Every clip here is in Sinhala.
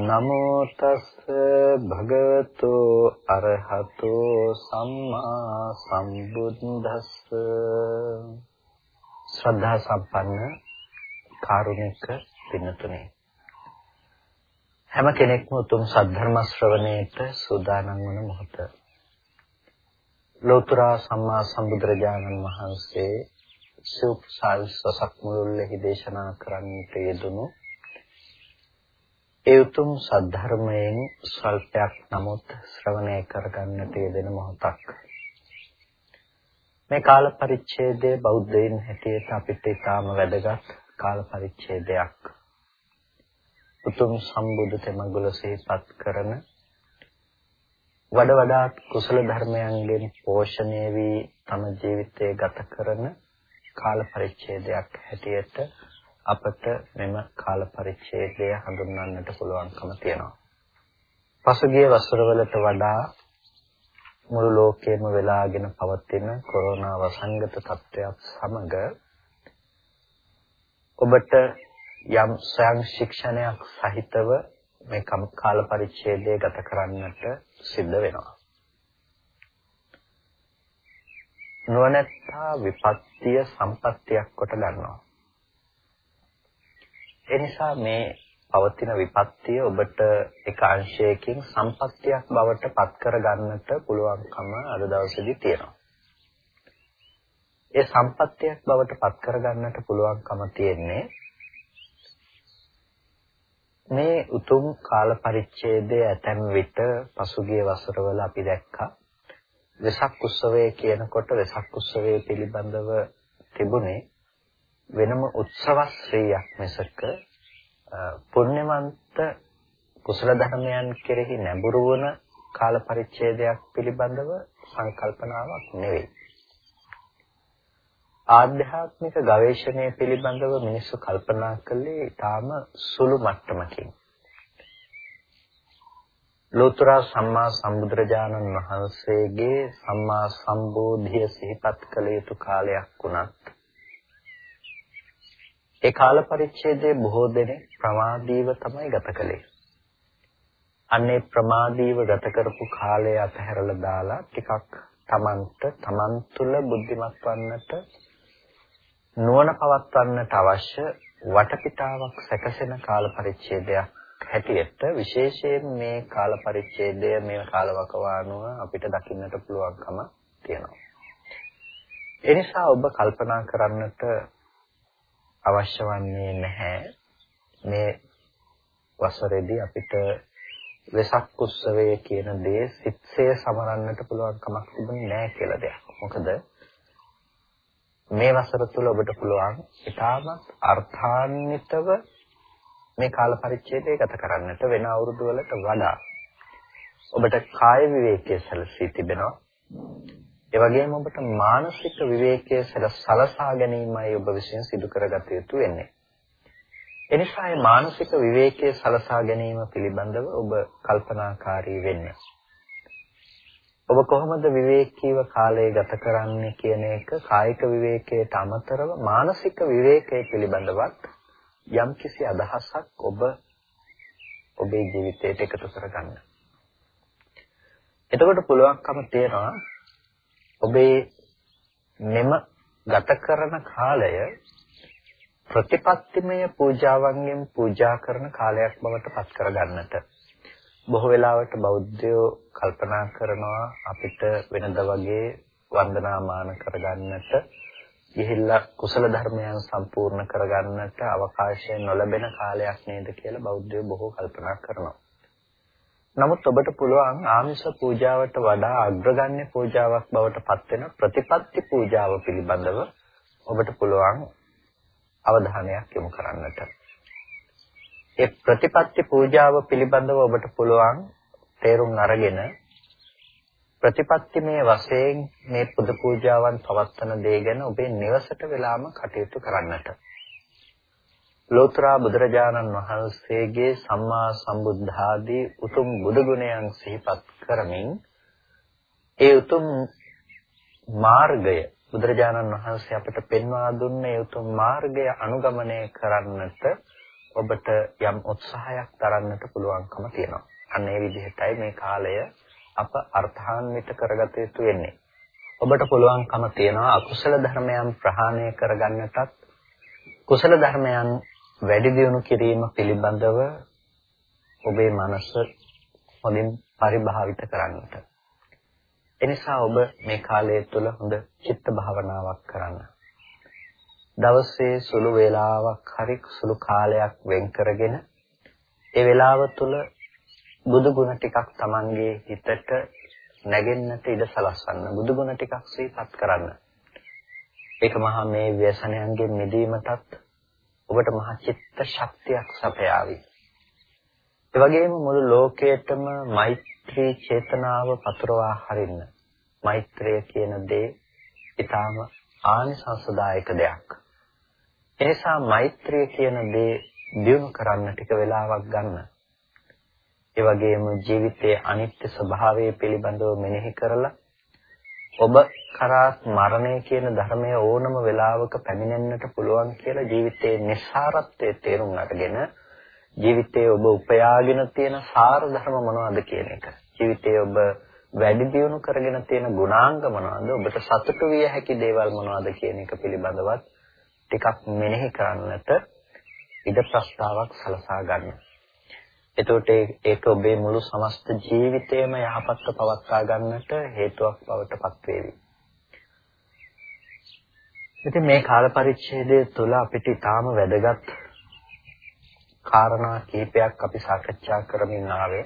නමෝ තස් භගවතු අරහතෝ සම්මා සම්බුද්දස්ස. ශ්‍රද්ධා සම්පන්න කාරුණික පින්තුනේ හැම කෙනෙක්ම උතුම් සද්ධර්ම ශ්‍රවණයට සූදානම් වන මොහොත. ලෝතර සම්මා සම්බුදුරජාණන් වහන්සේ සුප්සාවිස්සසක් මුළුල්ලෙහි දේශනා කරන්නට යෙදුණු ඒ උතුම් සද්ධර්මයෙන් ස්වල්පයක් නමුත් ශ්‍රවණය කරගන්නට යෙදෙන මොහොතක්. මේ කාල පරිච්ඡේදයේ බෞද්ධයින් හැටියට අපිට ඉතාම වැදගත් කාල පරිච්ඡේදයක්. උතුම් සම්බුදු තෙමඟුල සිහිපත් කරන වඩ වඩාත් කුසල ධර්මයන්ගෙන් පෝෂණය වී තම ජීවිතය ගත කරන කාල පරිච්ඡේදයක් හැටියට අපට මෙම කාල පරිච්ඡේදය හඳුන්වන්නට පුළුවන්කම තියෙනවා. පසුගිය වසරවලට වඩා මුළු ලෝකෙම වෙලාගෙන පවතින කොරෝනා වසංගත තත්ත්වයක් සමග ඔබට යම් ස්වයං ශික්ෂණයක් සහිතව මේ කාල පරිච්ඡේදය ගත කරන්නට සිද්ධ වෙනවා. නුවණැත්තා විපත්තිය සම්පත්තියක් කොට ගන්නවා. ඒ නිසා මේ පවතින විපත්තිය ඔබට එක අංශයකින් සම්පත්තියක් බවට පත් කර ගන්නට පුළුවන්කම අද දවසේදී තියෙනවා. ඒ සම්පත්තියක් බවට පත් කර ගන්නට පුළුවන්කම තියෙන්නේ මේ උතුම් කාල පරිච්ඡේදයේ ඇතැම් විට පසුගිය වසරවල අපි දැක්කා වෙසක් උත්සවය කියනකොට වෙසක් උත්සවය පිළිබඳව තිබුණේ වෙනම උත්සව ශ්‍රීයක් මිසක පුණ්‍යවන්ත කුසල ධර්මයන් කෙරෙහි නැඹුරු වන කාල පරිච්ඡේදයක් පිළිබඳව සංකල්පනාවක් නෙවෙයි. ආධ්‍යාත්මික ගවේෂණය පිළිබඳව මිනිස්සු කල්පනා කළේ ඊටාම සුළු මට්ටමකින්. ලෝතර සම්මා සම්බුදුරජාණන් වහන්සේගේ සම්මා සම්බෝධිය සිහිපත් කළ යුතු කාලයක් වුණත් ඒ කාල පරිච්ඡේදයේ බොහෝ දෙනෙක් ප්‍රමාදීව තමයි ගත කළේ. අන්නේ ප්‍රමාදීව ගත කරපු කාලය අතහැරලා දාලා ටිකක් තමන්ට තමන් තුළ බුද්ධිමත් වන්නට නුවණ පවත්වන්නට අවශ්‍ය වටපිටාවක් සැකසෙන කාල පරිච්ඡේදයක් හැටියට විශේෂයෙන් මේ කාල පරිච්ඡේදය මේ කාලවකවානුව අපිට දකින්නට පුළුවන්කම තියෙනවා. ඒ නිසා ඔබ කල්පනා කරන්නට අවශ්‍ය වන්නේ නැහැ මේ වසරේදී අපිට වෙසක් උත්සවය කියන දේ සිත්සේ සමරන්නට පුළුවන් කමක් තිබුණේ නැහැ කියලා දෙයක්. මොකද මේ වසර තුල ඔබට පුළුවන් ඉතාමත් අර්ථාන්විතව මේ කාල පරිච්ඡේදය ගත කරන්නට වෙන අවුරුදු වලට වඩා ඔබට කාය විවේකයේ සැලසී තිබෙනවා. ඒ වගේම ඔබට මානසික විවේකයේ සලසා ගැනීමයි ඔබ විසින් සිදු කරගත යුතු වෙන්නේ. එනිසා මේ මානසික විවේකයේ සලසා ගැනීම පිළිබඳව ඔබ කල්පනාකාරී වෙන්නේ. ඔබ කොහොමද විවේකීව කාලය ගත කරන්නේ කියන එක කායික විවේකයට අමතරව මානසික විවේකයේ පිළිබඳවත් යම්කිසි අදහසක් ඔබ ඔබේ ජීවිතයට එකතු කරගන්න. එතකොට පුළුවන්කම තියෙනවා ඔබේ මෙම ගත කරන කාලය ප්‍රතිපත්තිමය පූජාවන්ගෙන් පූජා කරන කාලයක් බවට පත් කරගන්නට බොහෝ වෙලාවට බෞද්ධයෝ කල්පනා කරනවා අපිට වෙනද වගේ වන්දනාමාන කරගන්නට ගිහිල්ලා කුසල ධර්මයන් සම්පූර්ණ කරගන්නට අවකාශය නොලැබෙන කාලයක් නේද කියලා බෞද්ධයෝ බොහෝ කල්පනා කරනවා. නමුත් ඔබට පුළුවන් ආමිෂ පූජාවට වඩා අග්‍රගණ්‍ය පූජාවක් බවට පත් වෙන ප්‍රතිපත්ති පූජාව පිළිබඳව ඔබට පුළුවන් අවධානයක් යොමු කරන්නට. ඒ ප්‍රතිපත්ති පූජාව පිළිබඳව ඔබට පුළුවන් තේරුම් අරගෙන ප්‍රතිපත්තිමේ වශයෙන් මේ පුද පූජාවන් පවත්වන දේ ගැන ඔබේ නිවසට වෙලාම කටයුතු කරන්නට. ලෝතර බුදුරජාණන් වහන්සේගේ සම්මා සම්බුද්ධ උතුම් බුදු ගුණයන් සිහිපත් කරමින් ඒ උතුම් මාර්ගය බුදුරජාණන් වහන්සේ අපට පෙන්වා දුන්නේ උතුම් මාර්ගය අනුගමනය කරන්නට ඔබට යම් උත්සාහයක් දරන්නට පුළුවන්කම තියෙනවා. අන්න ඒ විදිහටයි මේ කාලය අප අර්ථාන්විත කරගත යුතු වෙන්නේ. ඔබට පුළුවන්කම තියෙනවා අකුසල ධර්මයන් ප්‍රහාණය කරගන්නටත් කුසල ධර්මයන් වැඩි දියුණු කිරීම පිළිබඳව ඔබේ මනස හොඳින් පරිභාවිත කරන්නට. එනිසා ඔබ මේ කාලය තුළ හොඳ චිත්ත භාවනාවක් කරන්න. දවසේ සුළු වේලාවක් හරි සුළු කාලයක් වෙන් කරගෙන ඒ වේලාව තුළ බුදු ගුණ ටිකක් Tamanගේ හිතට නැගෙන්නට ඉඩ සලස්වන්න බුදු ගුණ ටිකක් සිහිපත් කරන්න. ඒක මහා මේ ව්‍යසනයන්ගෙන් මිදීමටත් ඔබට මහා චිත්ත ශක්තියක් සපයාවි. ඒ වගේම මුළු ලෝකයටම මෛත්‍රී චේතනාව පතුරවා හරින්න. මෛත්‍රිය කියන දේ ඊටාම ආනිසංසදායක දෙයක්. එනිසා මෛත්‍රිය කියන දේ දියුණු කරන්න ටික වෙලාවක් ගන්න. ඒ වගේම ජීවිතයේ අනිත්‍ය ස්වභාවය පිළිබඳව මෙනෙහි කරලා ඔබ කරා මරණය කියන ධර්මය ඕනම වෙලාවක පැමිණෙන්නට පුළුවන් කියලා ජීවිතයේ නිස්සාරත්වයේ තේරුම් අරගෙන ජීවිතයේ ඔබ උපයාගෙන තියෙන සාර ධර්ම මොනවද කියන එක ජීවිතයේ ඔබ වැඩි දියුණු කරගෙන තියෙන ගුණාංග මොනවද ඔබට සතුටු විය හැකි දේවල් මොනවද කියන එක පිළිබඳවත් ටිකක් මෙනෙහි කරන්නට ඉඩ ප්‍රස්තාවක් සලසා ගන්න. එතකොට ඒක ඔබේ මුළු සමස්ත ජීවිතයම යහපත්ව පවත්වා ගන්නට හේතුවක් බවට පත් වේවි. ඉතින් මේ කාල පරිච්ඡේදය තුළ අපිට ඊටාම වැදගත් කාරණා කීපයක් අපි සාකච්ඡා කරමින් ආවේ.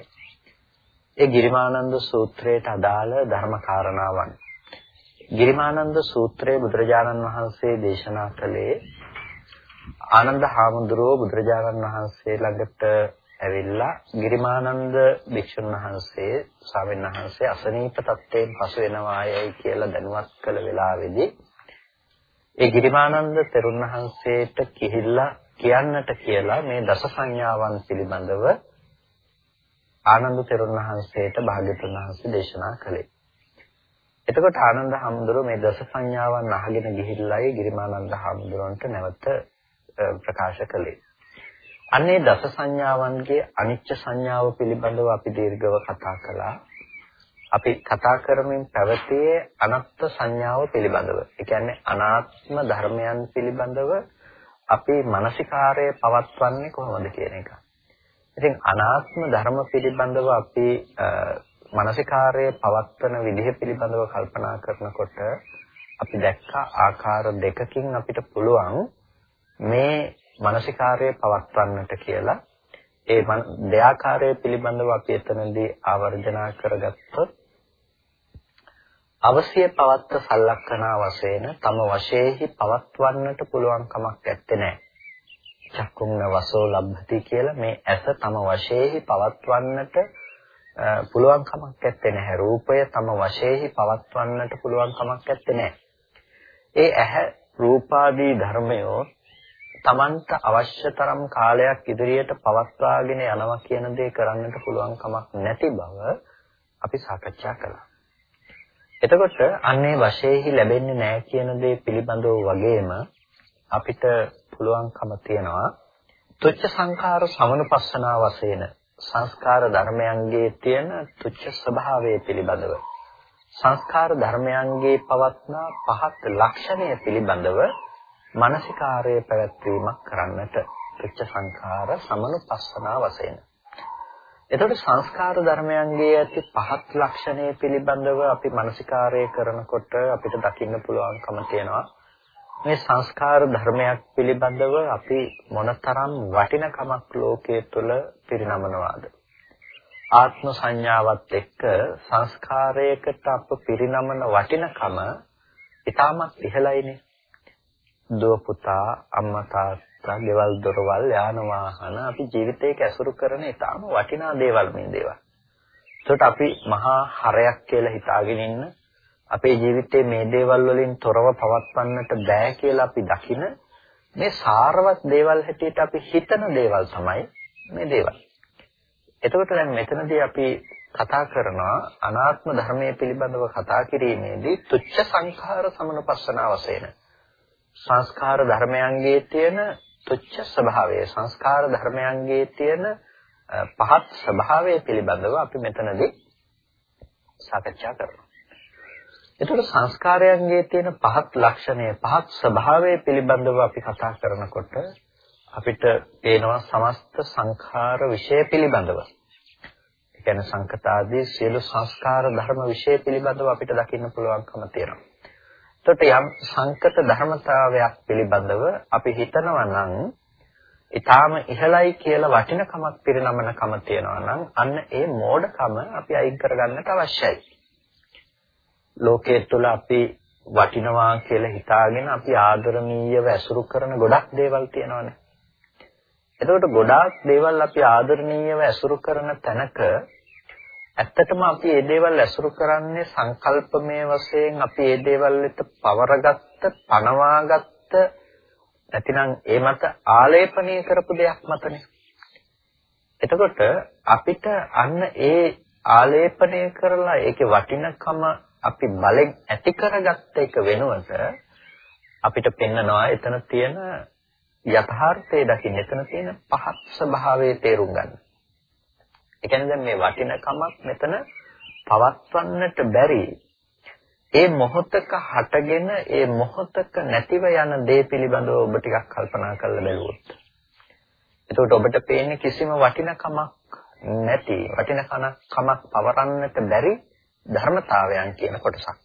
ඒ ගිරිමානන්ද සූත්‍රයට අදාළ ධර්ම කාරණාවන්. ගිරිමානන්ද සූත්‍රයේ බුදුරජාණන් වහන්සේ දේශනා කළේ ආනන්ද හාමුදුරුවෝ බුදුරජාණන් වහන්සේ ළඟට ඇවිල්ලා ගිරිමානන්ද භික්ෂුන් වහන්සේ ස්වාමීන් වහන්සේ අසනීප තත්ත්වයෙන් පසු වෙනවායයි කියලා දැනුවත් කළ වෙලාවේදී ඒ ගිරිමානන්ද තෙරුන් වහන්සේට කිහිල්ලා කියන්නට කියලා මේ දස සංඥාවන් පිළිබඳව ආනන්ද තෙරුන් වහන්සේට භාග්‍යතුන් වහන්සේ දේශනා කළේ. එතකොට ආනන්ද හාමුදුරුවෝ මේ දස සංඥාවන් අහගෙන ගිහිල්ලායි ගිරිමානන්ද හාමුදුරුවන්ට නැවත ප්‍රකාශ කළේ. අන්නේ දස සංඥාවන්ගේ අනිච්ච සංඥාව පිළිබඳව අපි දීර්ඝව කතා කළා. අපි කතා කරමින් පැවතියේ අනත්ත් සංඥාව පිළිබඳව. ඒ කියන්නේ අනාත්ම ධර්මයන් පිළිබඳව අපි මානසිකාරය පවත්වන්නේ කොහොමද කියන එක. ඉතින් අනාත්ම ධර්ම පිළිබඳව අපි මානසිකාරය පවත්වන විදිහ පිළිබඳව කල්පනා කරනකොට අපි දැක්ක ආකාර දෙකකින් අපිට පුළුවන් මේ මානසිකාර්යය පවත්වන්නට කියලා ඒ දෙයාකාරය පිළිබඳව අපි එතනදී ආවර්ජනා කරගත්තොත් අවශ්‍ය පවත්ත සලක්ෂණා වශයෙන් තම වශයෙහි පවත්වන්නට පුළුවන් කමක් නැත්තේ නෑ. චක්කුම්න වසෝ ලබ්ධති කියලා මේ ඇස තම වශයෙහි පවත්වන්නට පුළුවන් කමක් නැත්තේ නැහැ. රූපය තම වශයෙහි පවත්වන්නට පුළුවන් කමක් නැත්තේ නැහැ. ඒ ඇහැ රූපාදී ධර්මයෝ Tamanට අවශ්‍ය තරම් කාලයක් ඉදිරියට පවත්වාගෙන යනවා කියන දේ කරන්නට පුළුවන් කමක් නැති බව අපි සාකච්ඡා කළා. එතකොට අන්නේ වශයෙන්හි ලැබෙන්නේ නැහැ කියන දේ පිළිබඳව වගේම අපිට පුළුවන්කම තියනවා තුච්ච සංඛාර සමනුපස්සනා වශයෙන් සංස්කාර ධර්මයන්ගේ තියෙන තුච්ච ස්වභාවය පිළිබඳව සංස්කාර ධර්මයන්ගේ පවත්නා පහත් ලක්ෂණය පිළිබඳව මානසිකාර්යය පැවැත්වීමක් කරන්නට තුච්ච සංඛාර සමනුපස්සනා වශයෙන්. එතකොට සංස්කාර ධර්මයන්ගේ ඇති පහත් ලක්ෂණය පිළිබඳව අපි මානසිකාර්යය කරනකොට අපිට දකින්න පුළුවන්කම තියෙනවා. මේ සංස්කාර ධර්මයක් පිළිබඳව අපි මොනතරම් වටිනකමක් ලෝකයේ තුල පිරිනමනවාද? ආත්ම සංඥාවත් එක්ක සංස්කාරයකට අප පිරිනමන වටිනකම ඊටමත් ඉහළයිනේ. දුව පුතා අම්මා තාත්තා ගෙවල් දොරවල් යාන වාහන අපි ජීවිතේක ඇසුරු කරන ඊටම වටිනා දේවල් මේ දේවල්. ඒකට අපි මහා හරයක් කියලා හිතාගෙන ඉන්න අපේ ජීවිතේ මේ දේවල් වලින් තොරව පවත්වන්නට බෑ කියලා අපි දකින මේ සාරවත් දේවල් හැටියට අපි හිතන දේවල් තමයි මේ දේවල්. එතකොට දැන් මෙතනදී අපි කතා කරනවා අනාත්ම ධර්මයේ පිළිබඳව කතා කිරීමේදී තුච්ච සංඛාර සමනපස්සන වශයෙන් සංස්කාර ධර්මයන්ගේ තියෙන තුච්ච ස්වභාවය සංස්කාර ධර්මයන්ගේ තියෙන පහත් ස්වභාවය පිළිබඳව අපි මෙතනදී සාකච්ඡා කරනවා. එතකොට සංස්කාරයන්ගේ තියෙන පහත් ලක්ෂණය පහත් ස්වභාවය පිළිබඳව අපි කතා කරනකොට අපිට පේනවා සමස්ත සංඛාර විෂය පිළිබඳව. ඒ කියන්නේ සංකතාදී සියලු සංස්කාර ධර්ම විෂය පිළිබඳව අපිට දකින්න පුළුවන්කම තියෙනවා. එතකොට යම් සංකත ධර්මතාවයක් පිළිබඳව අපි හිතනවා නම් ඊටාම ඉහළයි කියලා වටිනකමක් පිරිනමනකම තියනවා නම් අන්න ඒ මෝඩකම අපි අයින් කරගන්නට අවශ්‍යයි. ලෝකයේ තුල අපි වටිනවා කියලා හිතාගෙන අපි ආදරණීයව ඇසුරු කරන ගොඩක් දේවල් තියෙනවානේ. එතකොට ගොඩාක් දේවල් අපි ආදරණීයව ඇසුරු කරන තැනක ඇත්තටම අපි මේ දේවල් ඇසුරු කරන්නේ සංකල්පමය වශයෙන් අපි මේ දේවල් වෙත පවරගත්ත, පනවාගත්ත නැතිනම් ඒ මත ආලේපනය කරපු දෙයක් මතනේ. එතකොට අපිට අන්න ඒ ආලේපනය කරලා ඒකේ වටිනකම අපි බලෙන් ඇති කරගත්ත එක වෙනුවට අපිට පෙන්නනවා එතන තියෙන යථාර්ථය දකින්න එතන තියෙන පහත් ස්වභාවයේ තේරුම් ගන්න. ඒ කියන්නේ දැන් මේ වටිනකමක් මෙතන පවත්වන්නට බැරි ඒ මොහොතක හටගෙන ඒ මොහොතක නැතිව යන දේ පිළිබඳව ඔබ ටිකක් කල්පනා කරලා බලුවොත් එතකොට ඔබට පේන්නේ කිසිම වටිනකමක් නැති වටිනකමක් පවරන්නට බැරි ධර්මතාවයන් කියන කොටසක්.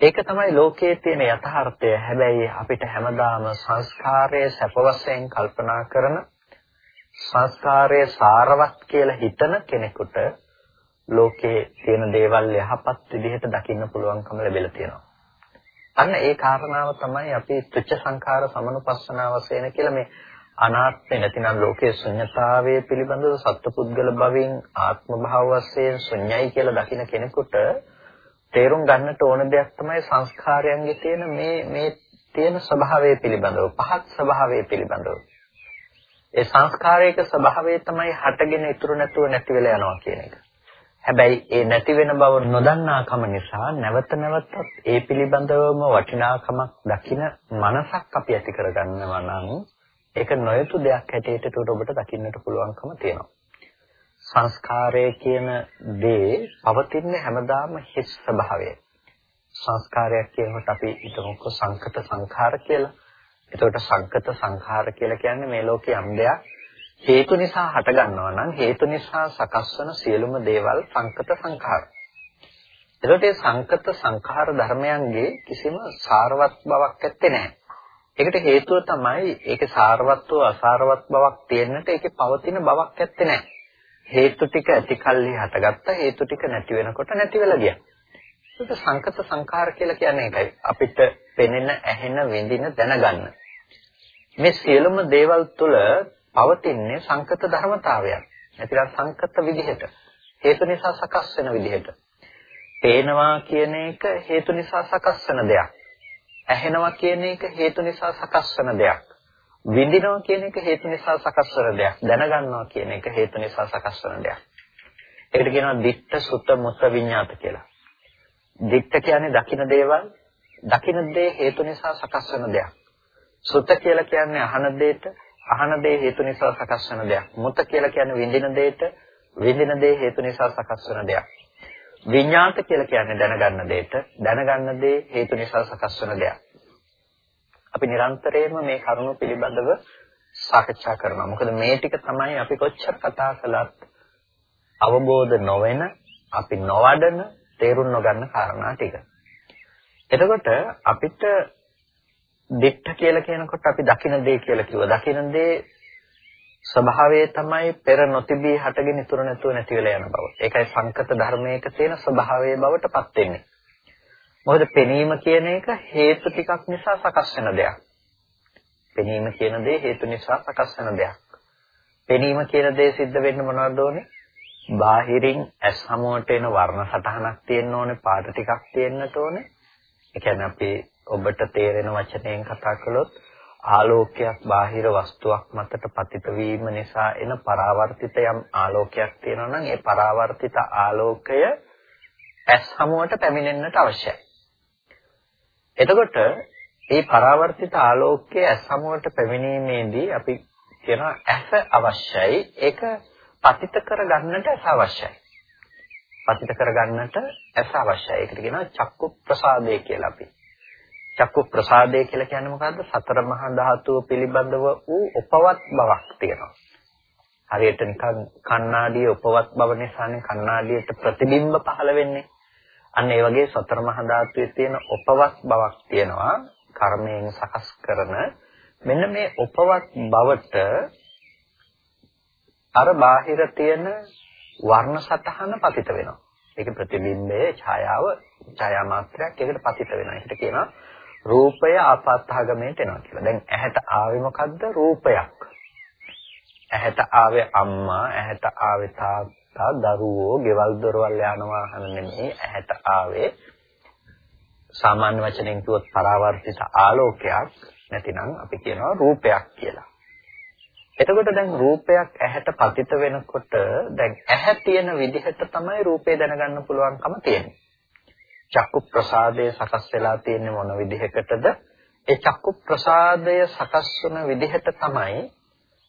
ඒක තමයි ලෝකයේ තියෙන යථාර්ථය. හැබැයි අපිට හැමදාම සංස්කාරයේ සැප වශයෙන් කල්පනා කරන සංස්කාරයේ සාරවත් කියලා හිතන කෙනෙකුට ලෝකේ තියෙන දේවල් යහපත් විදිහට දකින්න පුළුවන්කම ලැබිලා තියෙනවා. අන්න ඒ කාරණාව තමයි අපි තුච්ච සංඛාර සමනුපස්සනාව වශයෙන් කියලා මේ අනාත්මේ නැතිනම් ලෝකයේ ශුන්්‍යතාවයේ පිළිබඳව සත්පුද්ගල භවෙන් ආත්ම භාව වශයෙන් ශුන්‍යයි කියලා දකින කෙනෙකුට තේරුම් ගන්නට ඕන දෙයක් තමයි සංස්කාරයන්ගේ තියෙන මේ මේ තියෙන ස්වභාවය පිළිබඳව පහත් ස්වභාවය පිළිබඳව ඒ සංස්කාරයක ස්වභාවය තමයි හටගෙන ඉතුරු නැතුව නැති වෙලා යනවා කියන එක. හැබැයි ඒ නැති වෙන බව නොදන්නාකම නිසා නැවත නැවතත් ඒ පිළිබඳවම වටිනාකමක් දකින මනසක් අපි ඇති කරගන්නවා නම් ඒක නොයතු දෙයක් හැටියට ඔබට දකින්නට පුළුවන්කම තියෙනවා. සංස්කාරය කියන දේ පවතින හැමදාම හිස් ස්වභාවය. සංස්කාරයක් කියනකොට අපි හිතමුකෝ සංකත සංඛාර කියලා. එතකොට සංකත සංඛාර කියලා කියන්නේ මේ ලෝකයේ යම් දෙයක් හේතු නිසා හට ගන්නවා නම් හේතු නිසා සකස් වන සියලුම දේවල් සංකත සංඛාර. එතකොට මේ සංකත සංඛාර ධර්මයන්ගේ කිසිම සාරවත් බවක් ඇත්තේ නැහැ. ඒකට හේතුව තමයි ඒකේ සාරවත්ව අසාරවත් බවක් තියෙන්නට ඒකේ පවතින බවක් ඇත්තේ නැහැ. හේතු ටික ඇති කල්හි හටගත්ත හේතු ටික නැති වෙනකොට නැති වෙලා ගියා. ඒක සංකත සංඛාර කියලා කියන්නේ ඒකයි. අපිට පෙනෙන, ඇහෙන, විඳින, දැනගන්න. මේ සියලුම දේවල් තුළ පවතින්නේ සංකත ධර්මතාවයක්. නැතිනම් සංකත විදිහට. හේතු නිසා සකස් වෙන විදිහට. පේනවා කියන එක හේතු නිසා සකස් වෙන දෙයක්. ඇහෙනවා කියන එක හේතු නිසා සකස් වෙන දෙයක්. විඳිනවා කියන එක හේතු නිසා සකස් වෙන දෙයක්. දැනගන්නවා කියන එක හේතු නිසා සකස් වෙන දෙයක්. ඒකට කියනවා ditta sutta mutta විඤ්ඤාත කියලා. ditta කියන්නේ දකින දේවල්, දකින දේ හේතු නිසා සකස් වෙන දෙයක්. සුත කියලා කියන්නේ අහන දෙයට, අහන දේ හේතු නිසා සකස් වෙන දෙයක්. මුත කියලා කියන්නේ විඳින දෙයට, විඳින දේ හේතු නිසා සකස් වෙන දෙයක්. විඤ්ඤාත කියලා කියන්නේ දැනගන්න දෙයට දැනගන්න දේ හේතු නිසා සකස් වෙන දෙයක්. අපි නිරන්තරයෙන්ම මේ කරුණු පිළිබඳව සාකච්ඡා කරනවා. මොකද මේ ටික තමයි අපි කොච්චර කතා කළත් අවබෝධ නොවන, අපි නොවඩන, තේරුම් නොගන්න කාරණා ටික. එතකොට අපිට දිට්ඨ කියලා කියනකොට අපි දකින දේ කියලා කිව්වා. දකින දේ ස්වභාවය තමයි පෙර නොතිබී හටගෙන ඉතුරු නැතුව නැති වෙලා යන බව. ඒකයි සංකත ධර්මයක තියෙන ස්වභාවයේ බවට පත් වෙන්නේ. මොකද පෙනීම කියන එක හේතු ටිකක් නිසා සකස් වෙන දෙයක්. පෙනීම කියන දේ හේතු නිසා සකස් වෙන දෙයක්. පෙනීම කියන දේ සිද්ධ වෙන්න මොනවද ඕනේ? බාහිරින් ඇස් හමුවට එන වර්ණ සටහනක් තියෙන්න ඕනේ, පාට ටිකක් තියෙන්නට ඕනේ. ඒ කියන්නේ අපි ඔබට තේරෙන වචනයෙන් කතා කළොත් ආලෝකයක් බාහිර වස්තුවක් මතට පතිත වීම නිසා එන පරාවර්තිත යම් ආලෝකයක් තියෙනවා නම් ඒ පරාවර්තිත ආලෝකය ඇස් හමුවට පැමිණෙන්නට අවශ්‍යයි. එතකොට මේ පරාවර්තිත ආලෝකයේ ඇස් හමුවට පැමිණීමේදී අපි කියනවා ඇස අවශ්‍යයි. ඒක පතිත කරගන්නට ඇස අවශ්‍යයි. පතිත කරගන්නට ඇස අවශ්‍යයි. ඒකට කියනවා චක්කු ප්‍රසාදය කියලා අපි. චක්කු ප්‍රසාදය කියලා කියන්නේ මොකද්ද? සතර මහා ධාතුව පිළිබඳව වූ උපවත් බවක් තියෙනවා. හරියට නිකන් කණ්ණාඩියේ උපවත් බව නිසානේ කණ්ණාඩියට ප්‍රතිබිම්බ පහළ වෙන්නේ. අන්න ඒ වගේ සතර මහා ධාතුවේ තියෙන උපවත් බවක් තියෙනවා. කර්මයෙන් සකස් කරන මෙන්න මේ උපවත් බවට අර බාහිර තියෙන වර්ණ සතහන පතිත වෙනවා. ඒක ප්‍රතිබිම්බයේ ඡායාව ඡායා මාත්‍රයක් ඒකට පතිත වෙනවා. ඒකට කියනවා රූපය ආපත්‍යාගමයට එනවා කියලා. දැන් ඇහැට ආවේ මොකද්ද? රූපයක්. ඇහැට ආවේ අම්මා, ඇහැට ආවේ තාත්තා, දරුවෝ, ගෙවල් දොරවල් යන වාහන නෙමෙයි. ඇහැට ආවේ සාමාන්‍ය වචනෙන් කිව්වොත් පරාවර්තිත ආලෝකයක් නැතිනම් අපි කියනවා රූපයක් කියලා. එතකොට දැන් රූපයක් ඇහැට පතිත වෙනකොට දැන් ඇහැ තියෙන විදිහට තමයි රූපේ දැනගන්න පුළුවන්කම තියෙන්නේ. චක්කු ප්‍රසාදය සකස් වෙලා තියෙන්නේ මොන විදිහකටද? ඒ චක්කු ප්‍රසාදය සකස් වන විදිහට තමයි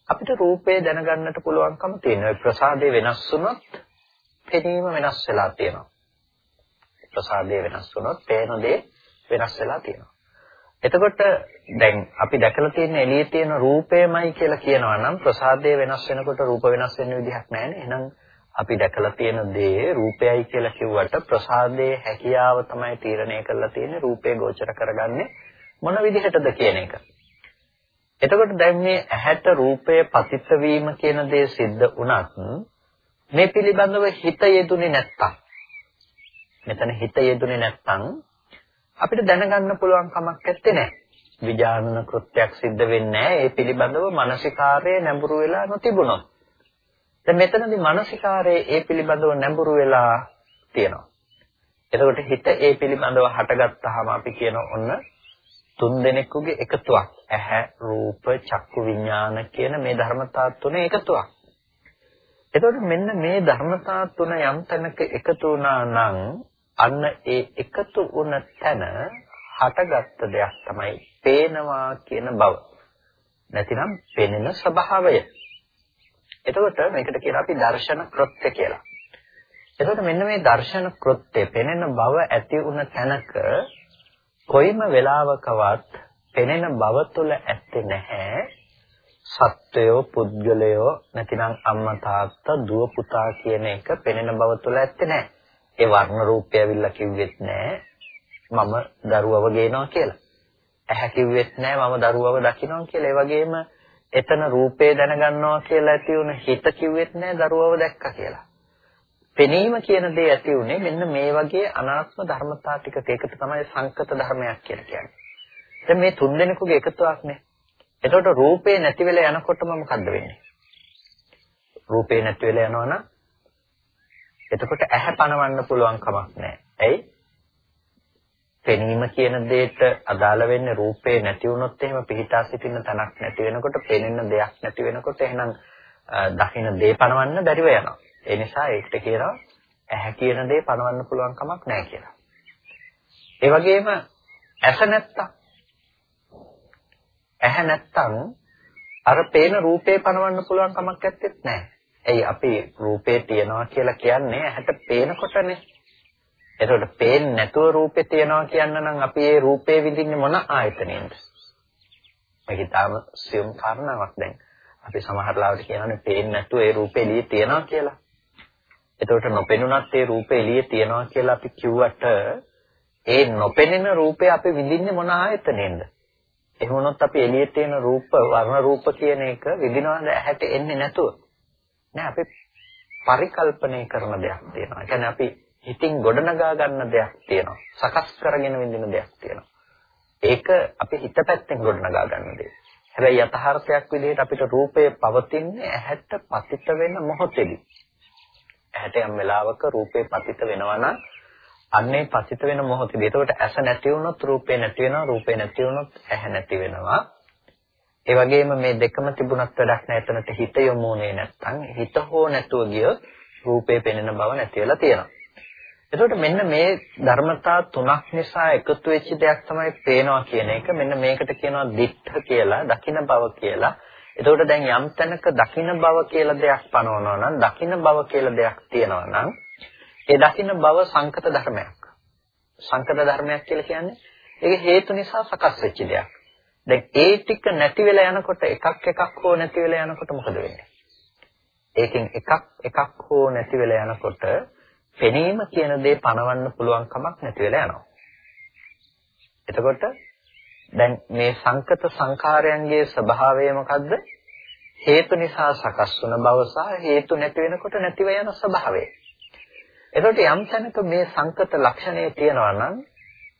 අපිට රූපේ දැනගන්නට පුළුවන්කම තියෙන්නේ. ප්‍රසාදය වෙනස් වුණොත් පෙනීම වෙනස් වෙලා තියෙනවා. ප්‍රසාදය වෙනස් වුණොත් පේන දේ වෙනස් වෙලා තියෙනවා. එතකොට දැන් අපි දැකලා තියෙන එළියේ තියෙන රූපයමයි කියලා කියනවා නම් ප්‍රසාදය වෙනස් වෙනකොට රූප වෙනස් වෙන්න විදිහක් නැහැ නේ. එහෙනම් අපි දැකලා තියෙන දේ රූපයයි කියලා කිව්වට ප්‍රසාදයේ හැකියාව තමයි තීරණය කරලා තියෙන්නේ රූපේ ගෝචර කරගන්නේ මොන විදිහටද කියන එක. එතකොට දැන් මේ ඇහැට රූපය පතිත වීම කියන දේ සිද්ධ වුණත් මේ පිළිබඳව හිත යෙදුනේ නැත්තම් මෙතන හිත යෙදුනේ නැත්තම් අපිට දැනගන්න පුළුවන් කමක් නැත්තේ නෑ. විඥානන කෘත්‍යයක් සිද්ධ වෙන්නේ නැහැ. ඒ පිළිබඳව මානසිකාර්යය නැඹුරු වෙලා නොතිබුණොත්. දැන් මෙතනදී මානසිකාරයේ ඒ පිළිබඳව නැඹුරු වෙලා තියෙනවා. එතකොට හිත ඒ පිළිබඳව හටගත්තාම අපි කියන ඔන්න තුන් දෙනෙකුගේ එකතුවක්. ඇහැ, රූප, චක්කු විඥාන කියන මේ ධර්මතා තුනේ එකතුවක්. එතකොට මෙන්න මේ ධර්මතා තුන යම් තැනක එකතු වුණා නම් අන්න ඒ එකතු වුණ තැන හටගත්ත දෙයක් තමයි පේනවා කියන බව. නැතිනම් පෙනෙන ස්වභාවය. එතකොට මේකට කියනවා අපි දර්ශන කෘත්‍ය කියලා. එතකොට මෙන්න මේ දර්ශන කෘත්‍ය පෙනෙන බව ඇති වුණ තැනක කොයිම වෙලාවකවත් පෙනෙන බව තුළ ඇත්තේ නැහැ සත්වයෝ පුද්ගලයෝ නැතිනම් අම්මා තාත්තා දුව පුතා කියන එක පෙනෙන බව තුළ ඇත්තේ නැහැ. ඒ වර්ණ රූපය ඇවිල්ලා කිව්වෙත් නැහැ මම දරුවව ගේනවා කියලා. ඇහැ කිව්වෙත් නැහැ මම දරුවව දකින්නවා කියලා. ඒ වගේම එතන රූපේ දැනගන්නවා කියලා ඇති වුණ හිත කිව්වෙත් නෑ දරුවව දැක්කා කියලා. පෙනීම කියන දේ ඇති උනේ මෙන්න මේ වගේ අනාත්ම ධර්මතා ටිකක එකතු තමයි සංකත ධර්මයක් කියලා කියන්නේ. දැන් මේ තුන් දෙනෙකුගේ එකතුවක් නේ. එතකොට රූපේ නැති වෙලා යනකොටම මොකද්ද වෙන්නේ? රූපේ නැති වෙලා යනවනම් එතකොට ඇහැ පනවන්න පුළුවන් කමක් නැහැ. ඇයි? පෙනීම කියන දෙයට අදාළ වෙන්නේ රූපේ නැති වුණොත් එහෙම පිහිටා සිටින තැනක් නැති වෙනකොට පෙනෙන දෙයක් නැති වෙනකොට එහෙනම් දකින්න දේ පනවන්න බැරිව යනවා. ඒ නිසා ඒකට කියනවා ඇහැ කියන දේ පනවන්න පුළුවන් කමක් නැහැ කියලා. ඒ වගේම ඇස නැත්තම් ඇහැ නැත්තම් අර පේන රූපේ පනවන්න පුළුවන් කමක් නැත්තේ නැහැ. එයි අපි රූපේ තියනවා කියලා කියන්නේ ඇහැට පේනකොටනේ. එතකොට පේන්නේ නැතුව රූපේ තියනවා කියන්න නම් අපි ඒ රූපේ විඳින්නේ මොන ආයතනෙන්ද? මේක තාම සියුම් කාරණාවක් දැන්. අපි සමහර ලාවට කියනවානේ පේන්නේ නැතුව ඒ රූපේ එළියේ තියනවා කියලා. එතකොට නොපෙනුනත් ඒ රූපේ එළියේ තියනවා කියලා අපි කිව්වට ඒ නොපෙනෙන රූපේ අපි විඳින්නේ මොන ආයතනෙන්ද? එහෙම වුණොත් අපි එළියේ තියෙන රූප වර්ණ රූප කියන එක විඳිනවද ඇහැට එන්නේ නැතුව? නෑ අපි පරිකල්පනය කරන දෙයක් තියෙනවා. ඒ කියන්නේ අපි හිතින් ගොඩනගා ගන්න දෙයක් තියෙනවා. සකස් කරගෙන විඳින දෙයක් තියෙනවා. ඒක අපි හිත පැත්තෙන් ගොඩනගා ගන්න දෙයක්. හැබැයි යථාර්ථයක් විදිහට අපිට රූපය පවතින්නේ ඇහැට පතිත වෙන මොහොතේදී. ඇහැට යම් වෙලාවක රූපේ පතිත වෙනවා නම් අන්නේ පතිත වෙන මොහොතේදී. එතකොට ඇස නැති වුණොත් රූපේ නැති වෙනවා, රූපේ නැති වුණොත් ඇහැ නැති වෙනවා. ඒ වගේම මේ දෙකම තිබුණත් වැඩක් නැහැ. එතනට හිත යොමුනේ නැත්නම් හිත හෝ නැතුව ගියොත් රූපේ පෙනෙන බව නැති වෙලා තියෙනවා. එතකොට මෙන්න මේ ධර්මතා තුනක් නිසා එකතු වෙච්ච දෙයක් තමයි පේනවා කියන එක. මෙන්න මේකට කියනවා දිට්ඨ කියලා, දකින බව කියලා. එතකොට දැන් යම් තැනක දකින බව කියලා දෙයක් පනවනවා නම්, දකින බව කියලා දෙයක් තියෙනවා නම්, ඒ දකින බව සංකත ධර්මයක්. සංකත ධර්මයක් කියලා කියන්නේ ඒක හේතු නිසා සකස් වෙච්ච දෙයක්. දැන් ඒ ටික නැති වෙලා යනකොට එකක් එකක් හෝ නැති වෙලා යනකොට මොකද වෙන්නේ? ඒකෙන් එකක් එකක් හෝ නැති වෙලා යනකොට පෙනීම කියන දේ පණවන්න පුළුවන් කමක් නැති වෙලා යනවා. එතකොට දැන් මේ සංකත සංඛාරයන්ගේ ස්වභාවය මොකද්ද? හේතු නිසා සකස් වන බව සහ හේතු නැති වෙනකොට නැතිව යන ස්වභාවය. එතකොට යම් තැනක මේ සංකත ලක්ෂණය තියෙනවා නම්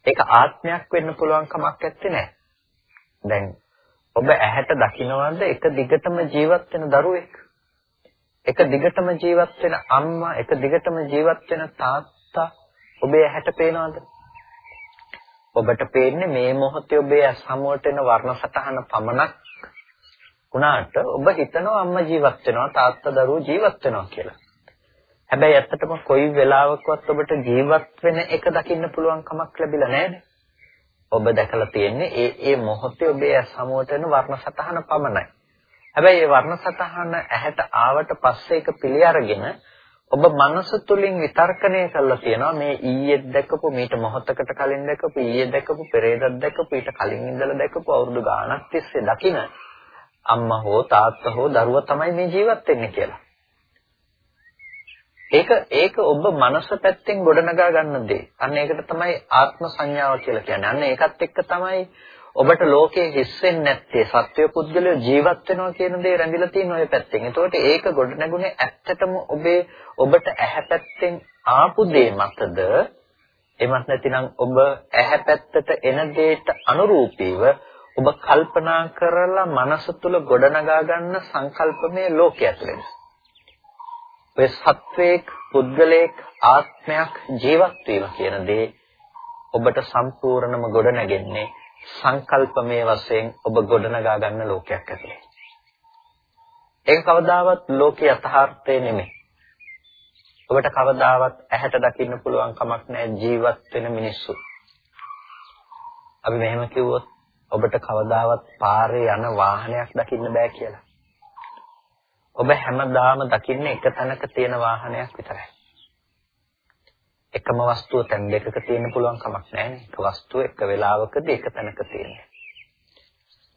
ඒක ආත්මයක් වෙන්න පුළුවන් කමක් නැත්තේ නෑ. දැන් ඔබ ඇහැට දකින්නවද එක දිගටම ජීවත් වෙන දරුවෙක්? එක දිගටම ජීවත් වෙන අම්මා එක දිගටම ජීවත් වෙන තාත්තා ඔබේ ඇහැට පේනවද? ඔබට පේන්නේ මේ මොහොතේ ඔබේ ඇස් හමුවට එන වර්ණ සටහන පමණක් වුණාට ඔබ හිතනවා අම්මා ජීවත් වෙනවා තාත්තා දරුවෝ ජීවත් වෙනවා කියලා. හැබැයි ඇත්තටම කොයි වෙලාවකවත් ඔබට ජීවත් වෙන එක දකින්න පුළුවන් කමක් ලැබිලා නැහැනේ. ඔබ දැකලා තියෙන්නේ ඒ ඒ මොහොතේ ඔබේ ඇස් හමුවට එන වර්ණ සටහන පමණයි. හැබැයි මේ වර්ණ සතහන ඇහැට ආවට පස්සේ ඒක පිළි අරගෙන ඔබ මනස තුලින් විතර්කණය කරලා තියෙනවා මේ ඊයේ දැකපු මීට මොහොතකට කලින් දැකපු ඊයේ දැකපු පෙරේදා දැකපු ඊට කලින් ඉඳලා දැකපු අවුරුදු ගාණක් තිස්සේ දකින අම්මා හෝ තාත්තා හෝ දරුවා තමයි මේ ජීවත් වෙන්නේ කියලා. ඒක ඒක ඔබ මනස පැත්තෙන් ගොඩනගා ගන්න දේ. අන්න ඒකට තමයි ආත්ම සංඥාව කියලා කියන්නේ. අන්න ඒකත් එක්ක තමයි ඔබට ලෝකයේ හිස් වෙන්නේ නැත්තේ සත්‍ය පුද්ගලයෝ ජීවත් වෙනවා කියන දේ රැඳිලා තියෙන ඔය පැත්තෙන්. ඒතකොට ඒක ගොඩ නැගුණේ ඇත්තටම ඔබේ ඔබට ඇහැ පැත්තෙන් ආපු දේ මතද එමත් නැතිනම් ඔබ ඇහැ පැත්තට එන දෙයට අනුරූපීව ඔබ කල්පනා කරලා මනස තුල ගොඩනගා ගන්න සංකල්පමය ලෝකයක් තුළ. ඔය සත්වේක් පුද්ගලයෙක් ආත්මයක් ජීවත් වීම කියන දේ ඔබට සම්පූර්ණම ගොඩ නැගෙන්නේ සංකල්පමය වශයෙන් ඔබ ගොඩනගා ගන්න ලෝකයක් ඇතුලේ. ඒක කවදාවත් ලෝකේ යථාර්ථය නෙමෙයි. ඔබට කවදාවත් ඇහැට දකින්න පුළුවන් කමක් නැහැ ජීවත් වෙන මිනිස්සු. අපි මෙහෙම කිව්වොත් ඔබට කවදාවත් පාරේ යන වාහනයක් දකින්න බෑ කියලා. ඔබ හැමදාම දකින්නේ එක තැනක තියෙන වාහනයක් විතරයි. එකම වස්තුව තැන් දෙකක තියෙන්න පුළුවන් කමක් නැහැනේ. එක වස්තුව එක වෙලාවකදී එක තැනක තියෙන්නේ.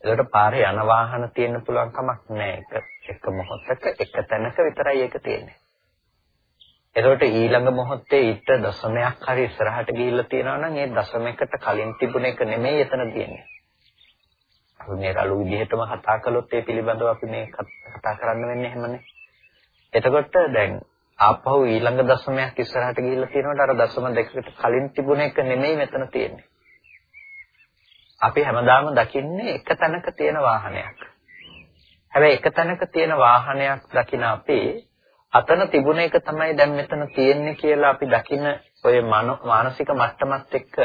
ඒකට පාරේ යන වාහන තියෙන්න පුළුවන් කමක් නැහැ. එක මොහොතක එක තැනක විතරයි ඒක තියෙන්නේ. ඒකට ඊළඟ මොහොතේ ඊට දශමයක් හරි ඉස්සරහට ගිහිල්ලා තියෙනවා නම් ඒ දශමයකට කලින් තිබුණ එක නෙමෙයි එතන තියෙන්නේ. අපි මේ රළු විදිහටම කතා කළොත් ඒ පිළිබඳව අපි මේ කතා කරන්න වෙන්නේ එහෙමනේ. එතකොට දැන් ආපහු ඊළඟ දශමයක් ඉස්සරහට ගිහිල්ලා තියෙනකොට අර දශම දෙකකට කලින් තිබුණ එක නෙමෙයි මෙතන තියෙන්නේ. අපි හැමදාම දකින්නේ එක තැනක තියෙන වාහනයක්. හැබැයි එක තැනක තියෙන වාහනයක් දකින අපි අතන තිබුණ එක තමයි දැන් මෙතන තියෙන්නේ කියලා අපි දකින ඔය මානසික මට්ටමත් එක්ක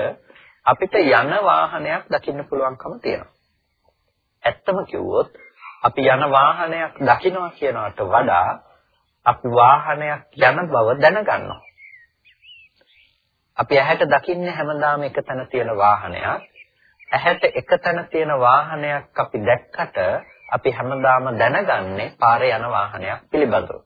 අපිට යන වාහනයක් දකින්න පුළුවන්කම තියෙනවා. ඇත්තම කිව්වොත් අපි යන වාහනයක් දකින්නවා කියනවට වඩා අපි වාහනයක් යන බව දැනගන්නවා. අපි ඇහැට දකින්නේ හැමදාම එක තැන තියෙන වාහනයක්. ඇහැට එක තැන තියෙන වාහනයක් අපි දැක්කට අපි හැමදාම දැනගන්නේ පාරේ යන වාහනයක් පිළිබඳව.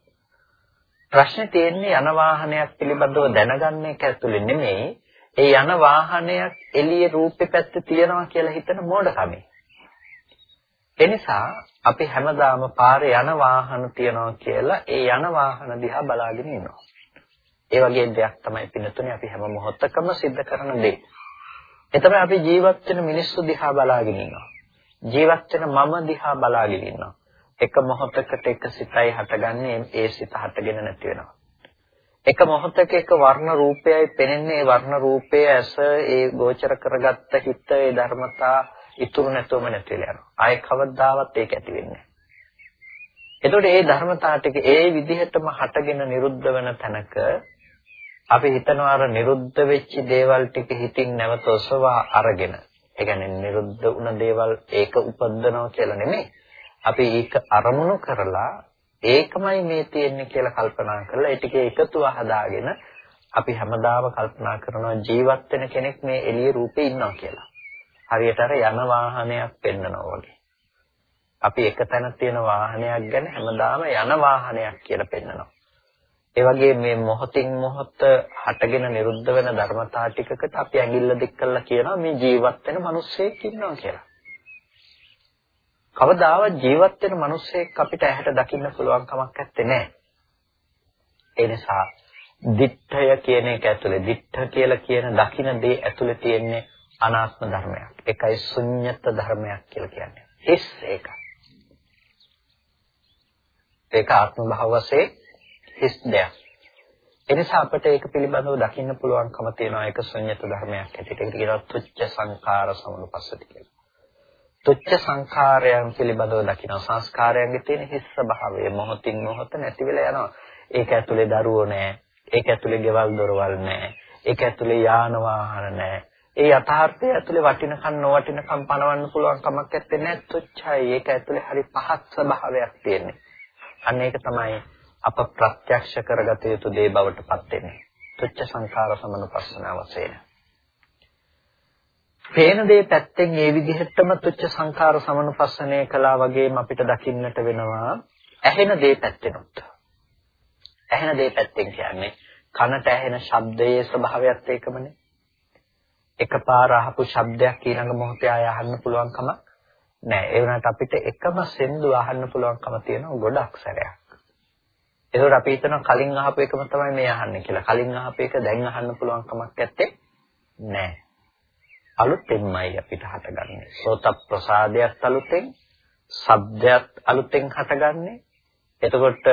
ප්‍රශ්නේ තියෙන්නේ යන වාහනයක් පිළිබඳව දැනගන්න එක ඇතුලේ නෙමෙයි ඒ යන වාහනයක් එළියේ රූපේ පැත්තේ තියනවා කියලා හිතන මෝඩකමේ. එනිසා අපි හැමදාම පාරේ යන වාහන තියනවා කියලා ඒ යන වාහන දිහා බලාගෙන ඉන්නවා. ඒ වගේ දෙයක් තමයි පින්නතුනේ අපි හැම මොහොතකම සිද්ධ කරන දේ. ඒ තමයි අපි ජීවත් වෙන මිනිස්සු දිහා බලාගෙන ඉන්නවා. ජීවත් වෙන මම දිහා බලාගෙන ඉන්නවා. එක මොහොතකට එක සිතයි හටගන්නේ ඒ සිත හටගෙන නැති වෙනවා. එක මොහොතක එක වර්ණ රූපයයි පෙනෙන්නේ ඒ වර්ණ රූපයේ ඇස ඒ ගෝචර කරගත්ත හිත ඒ ධර්මතා ඉතුරු නැතුවම නැති වෙලා යනවා. ආයේ කවදාවත් ඒක ඇති වෙන්නේ නැහැ. එතකොට මේ ධර්මතා ටික ඒ විදිහටම හටගෙන නිරුද්ධ වෙන තැනක අපි හිතනවා අර නිරුද්ධ වෙච්ච දේවල් ටික හිතින් නැවත ඔසවා අරගෙන ඒ කියන්නේ නිරුද්ධ වුණ දේවල් ඒක උපදිනවා කියලා නෙමෙයි. අපි ඒක අරමුණු කරලා ඒකමයි මේ තියෙන්නේ කියලා කල්පනා කරලා ඒ ටිකේ එකතුව හදාගෙන අපි හැමදාම කල්පනා කරනවා ජීවත් වෙන කෙනෙක් මේ එළිය රූපේ ඉන්නවා කියලා. හරියට අර යන වාහනයක් පෙන්නනවා වගේ. අපි එක තැන තියෙන වාහනයක් ගැන හැමදාම යන වාහනයක් කියලා පෙන්නනවා. ඒ වගේ මේ මොහොතින් මොහොත හටගෙන නිරුද්ධ වෙන ධර්මතා ටිකකට අපි ඇඟිල්ල දික් කරලා කියනවා මේ ජීවත් වෙන මිනිස්සෙක් ඉන්නවා කියලා. කවදාවත් ජීවත් වෙන මිනිස්සෙක් අපිට ඇහැට දකින්න පුළුවන් කමක් නැත්තේ නෑ. ඒ නිසා දිත්තය කියන එක ඇතුලේ දිත්ත කියලා කියන දකින්න දේ ඇතුලේ තියෙන්නේ අනාත්ම ධර්මයක්. ඒකයි ශුන්්‍යත ධර්මයක් කියලා කියන්නේ. හිස් ඒක. ඒක ආත්ම භාව වශයෙන් හිස් දෙයක්. එනිසා අපිට ඒක පිළිබඳව දකින්න පුළුවන්කම තියෙනවා ඒක ශුන්්‍යත ධර්මයක් හැටියට. ඒක කියනවා තුච්ච සංඛාර සමුපස්සති කියලා. තුච්ච සංඛාරයන් පිළිබඳව දකින්න සංස්කාරයන්ගේ තියෙන හිස් ස්වභාවය මොහොතින් මොහොත නැති වෙලා යනවා. ඒක ඇතුලේ දරුවෝ නැහැ. ඒක ඇතුලේ ගෙවල් දොරවල් නැහැ. ඒක ඇතුලේ යාන වාහන නැහැ. ඒ යථාර්ථය ඇතුලේ වටිනකම් නොවටිනකම් පනවන්න පුළුවන් කමක් නැත්තේ නෑ තුච්චයි. ඒක ඇතුලේ හරි පහත් ස්වභාවයක් තියෙන්නේ. අන්න ඒක තමයි අප ප්‍රත්‍යක්ෂ කරගත යුතු දේ බවට පත් වෙන්නේ. තුච්ච සංඛාර සමනුපස්සනාව වශයෙන්. පේන දේ පැත්තෙන් ඒ විදිහටම තුච්ච සංඛාර සමනුපස්සනය කළා වගේම අපිට දකින්නට වෙනවා ඇහෙන දේ පැත්තෙනුත්. ඇහෙන දේ පැත්තෙන් කියන්නේ කනට ඇහෙන ශබ්දයේ ස්වභාවයත් ඒකමනේ. එකපාර අහපු ශබ්දයක් ඊළඟ මොහොතේ ආය අහන්න පුළුවන් කමක් නැහැ. ඒ වුණාට අපිට එකම සෙන්දු අහන්න පුළුවන්කම තියෙනවා ගොඩක් සැරයක්. ඒකෝට අපි හිතනවා කලින් අහපු එකම තමයි මේ අහන්නේ කියලා. කලින් අහපු එක දැන් අහන්න පුළුවන් කමක් නැත්තේ නැහැ. අලුතෙන්මයි අපිට හටගන්නේ. සෝත ප්‍රසාදයක් අලුතෙන්, ශබ්දයක් අලුතෙන් හටගන්නේ. එතකොට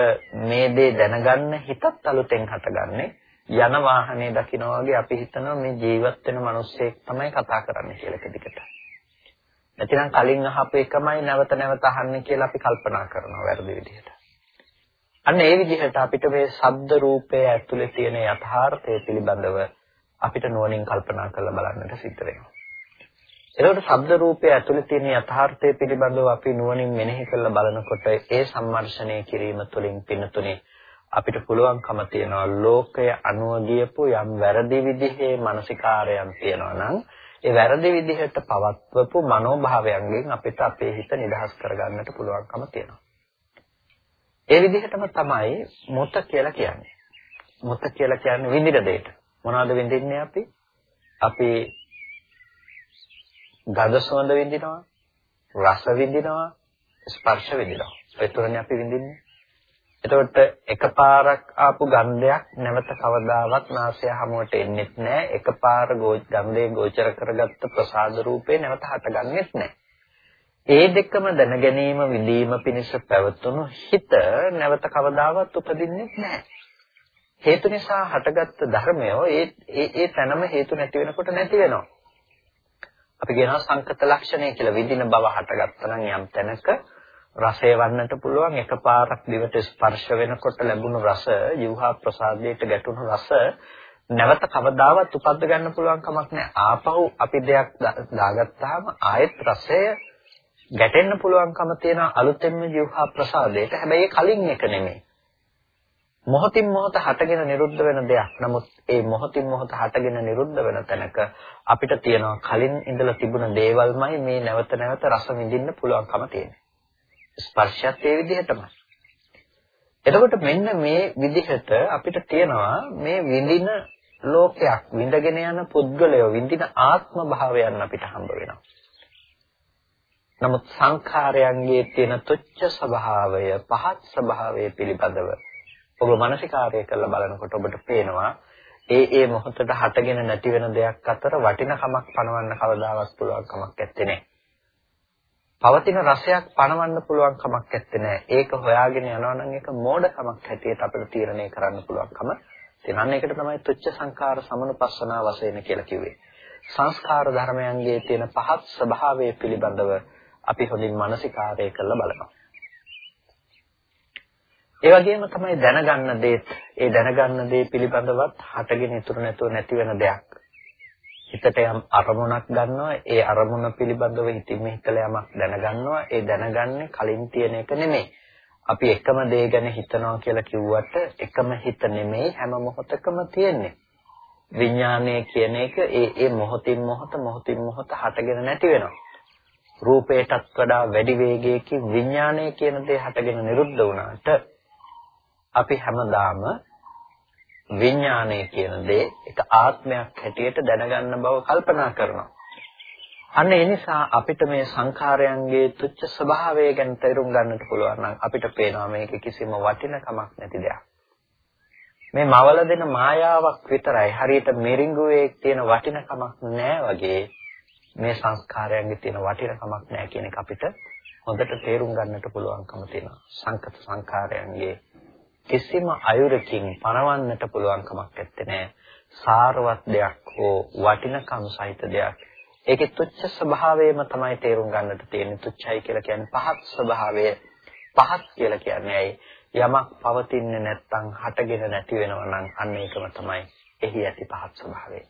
මේ දේ දැනගන්න හිතත් අලුතෙන් හටගන්නේ. යන වාහනේ දකිනවා වගේ අපි හිතනවා මේ ජීවත් වෙන මිනිස්සෙක් තමයි කතා කරන්නේ කියලා එකදිකට. නැතිනම් කලින් අහපු එකමයි නැවත නැවත අහන්නේ කියලා අපි කල්පනා කරනවා වැරදි විදිහට. අන්න ඒ විදිහට අපිට මේ ශබ්ද රූපය ඇතුලේ තියෙන යථාර්ථය පිළිබඳව අපිට නුවණින් කල්පනා කරලා බලන්නට සිද්ධ වෙනවා. එතකොට ශබ්ද රූපය ඇතුලේ තියෙන යථාර්ථය පිළිබඳව අපි නුවණින් මෙනෙහි කරලා බලනකොට ඒ සම්මර්ෂණය කිරීම තුළින් පින්නතුනේ අපිට පුළුවන්කම තියනවා ලෝකය අනුව ගියපු යම් වැරදි විදිහේ මානසිකාරයන් තියනවා නම් ඒ වැරදි විදිහට පවත්වපු මනෝභාවයන්ගෙන් අපිට අපේ හිත නිදහස් කරගන්නට පුළුවන්කම තියෙනවා. ඒ විදිහටම තමයි මුත කියලා කියන්නේ. මුත කියලා කියන්නේ විඳින දෙයට. මොනවද විඳින්නේ අපි? අපි ගඳ සුවඳ විඳිනවා, රස විඳිනවා, ස්පර්ශ විඳිනවා. ඒ තුනනේ අපි විඳින්නේ. එතකොට එකපාරක් ආපු ගන්ධයක් නැවත කවදාවත් නාසය හමුවට එන්නේත් නැහැ. එකපාර ගන්ධයේ ගෝචර කරගත්ත ප්‍රසාද රූපේ නැවත හටගන්නේත් නැහැ. ඒ දෙකම දැන ගැනීම විඳීම පිණිස පැවතුණු හිත නැවත කවදාවත් උපදින්නේ නැහැ. හේතු නිසා හටගත්ත ධර්මය ඒ ඒ තැනම හේතු නැති වෙනකොට නැති වෙනවා. අපි කියනවා සංකත ලක්ෂණය කියලා විඳින බව හටගත්තා නම් යම් තැනක රසය වන්නට පුළුවන් එකපාරක් දිවට ස්පර්ශ වෙනකොට ලැබුණු රස ජීවහා ප්‍රසාදයට ගැටුණු රස නැවත කවදාවත් උපද්ද ගන්න පුළුවන් කමක් නැහැ ආපහු අපි දෙයක් දාගත්තාම ආයෙත් රසය ගැටෙන්න පුළුවන්කම තියෙන අලුතෙන්ම ජීවහා ප්‍රසාදයට හැබැයි කලින් එක නෙමෙයි මොහොතින් මොහොත හටගෙන නිරුද්ධ වෙන දෙයක්. නමුත් ඒ මොහොතින් මොහොත හටගෙන නිරුද්ධ වෙන තැනක අපිට තියෙනවා කලින් ඉඳලා තිබුණ දේවල්මයි මේ නැවත නැවත රස විඳින්න පුළුවන්කම තියෙන්නේ. ස්පර්ශයත් ඒ විදිහටමයි. එතකොට මෙන්න මේ විදිහට අපිට තියෙනවා මේ විඳින ලෝකයක් විඳගෙන යන පුද්ගලයෝ විඳින ආත්ම භාවයන් අපිට හම්බ වෙනවා. නමුත් සංඛාරයන්ගේ තියෙන තුච්ච ස්වභාවය පහත් ස්වභාවය පිළිබඳව ඔබ මානසිකාර්යය කරලා බලනකොට ඔබට පේනවා ඒ ඒ මොහොතට හටගෙන නැති වෙන දෙයක් අතර වටිනකමක් පනවන්න කවදාවත් පුළුවන් කමක් නැත්තේ පවතින රසයක් පනවන්න පුළුවන් කමක් නැත්තේ ඒක හොයාගෙන යනවා නම් ඒක මෝඩකමක් හැටියට අපිට තීරණය කරන්න පුළුවන්කම තියෙනවා. ඒකට තමයි තුච්ච සංඛාර සමනුපස්සනා වශයෙන් කියලා කිව්වේ. සංස්කාර ධර්මයන්ගේ තියෙන පහත් ස්වභාවය පිළිබඳව අපි හොඳින් මානසිකාරය කරලා බලනවා. ඒ වගේම තමයි දැනගන්න දේත් ඒ දැනගන්න දේ පිළිබඳවත් හටගෙන ඉතුරු නැතුව නැති වෙන දෙයක්. හිතට යම් අරමුණක් ගන්නවා ඒ අරමුණ පිළිබඳව හිතින් හිතලා යමක් දැනගන්නවා ඒ දැනගන්නේ කලින් තියෙන එක නෙමෙයි. අපි එකම දේ ගැන හිතනවා කියලා කිව්වට එකම හිත නෙමෙයි හැම මොහොතකම තියෙන්නේ. විඥානය කියන එක ඒ ඒ මොහොතින් මොහොත මොහොතින් මොහොත හටගෙන නැති වෙනවා. රූපයටත් වඩා වැඩි වේගයකින් විඥානය කියන දේ හටගෙන නිරුද්ධ වුණාට අපි හැමදාම විඥානය කියන දේ එක ආත්මයක් හැටියට දැනගන්න බව කල්පනා කරනවා. අන්න ඒ නිසා අපිට මේ සංඛාරයන්ගේ තුච්ච ස්වභාවය ගැන තේරුම් ගන්නට පුළුවන් නම් අපිට පේනවා මේක කිසිම වටිනකමක් නැති දෙයක්. මේ මවල දෙන මායාවක් විතරයි හරියට මිරිඟුවේ තියෙන වටිනකමක් නැහැ වගේ මේ සංස්කාරයන්ගේ තියෙන වටිනකමක් නැහැ කියන එක අපිට හොඳට තේරුම් ගන්නට පුළුවන්කම තියෙනවා. සංකත සංඛාරයන්ගේ කිසිම අයුරකින් පණවන්නට පුළුවන් කමක් නැත්තේ සාරවත් දෙයක් හෝ වටිනකම් සහිත දෙයක්. ඒකේ තුච්ඡ ස්වභාවයම තමයි තේරුම් ගන්නට තියෙන්නේ. තුච්ඡයි කියලා කියන්නේ පහත් ස්වභාවය. පහත් කියලා කියන්නේ යමක් පවතින්නේ නැත්නම් හටගෙන නැති වෙනවා නම් අන්න ඒකම තමයි එහි ඇති පහත් ස්වභාවය.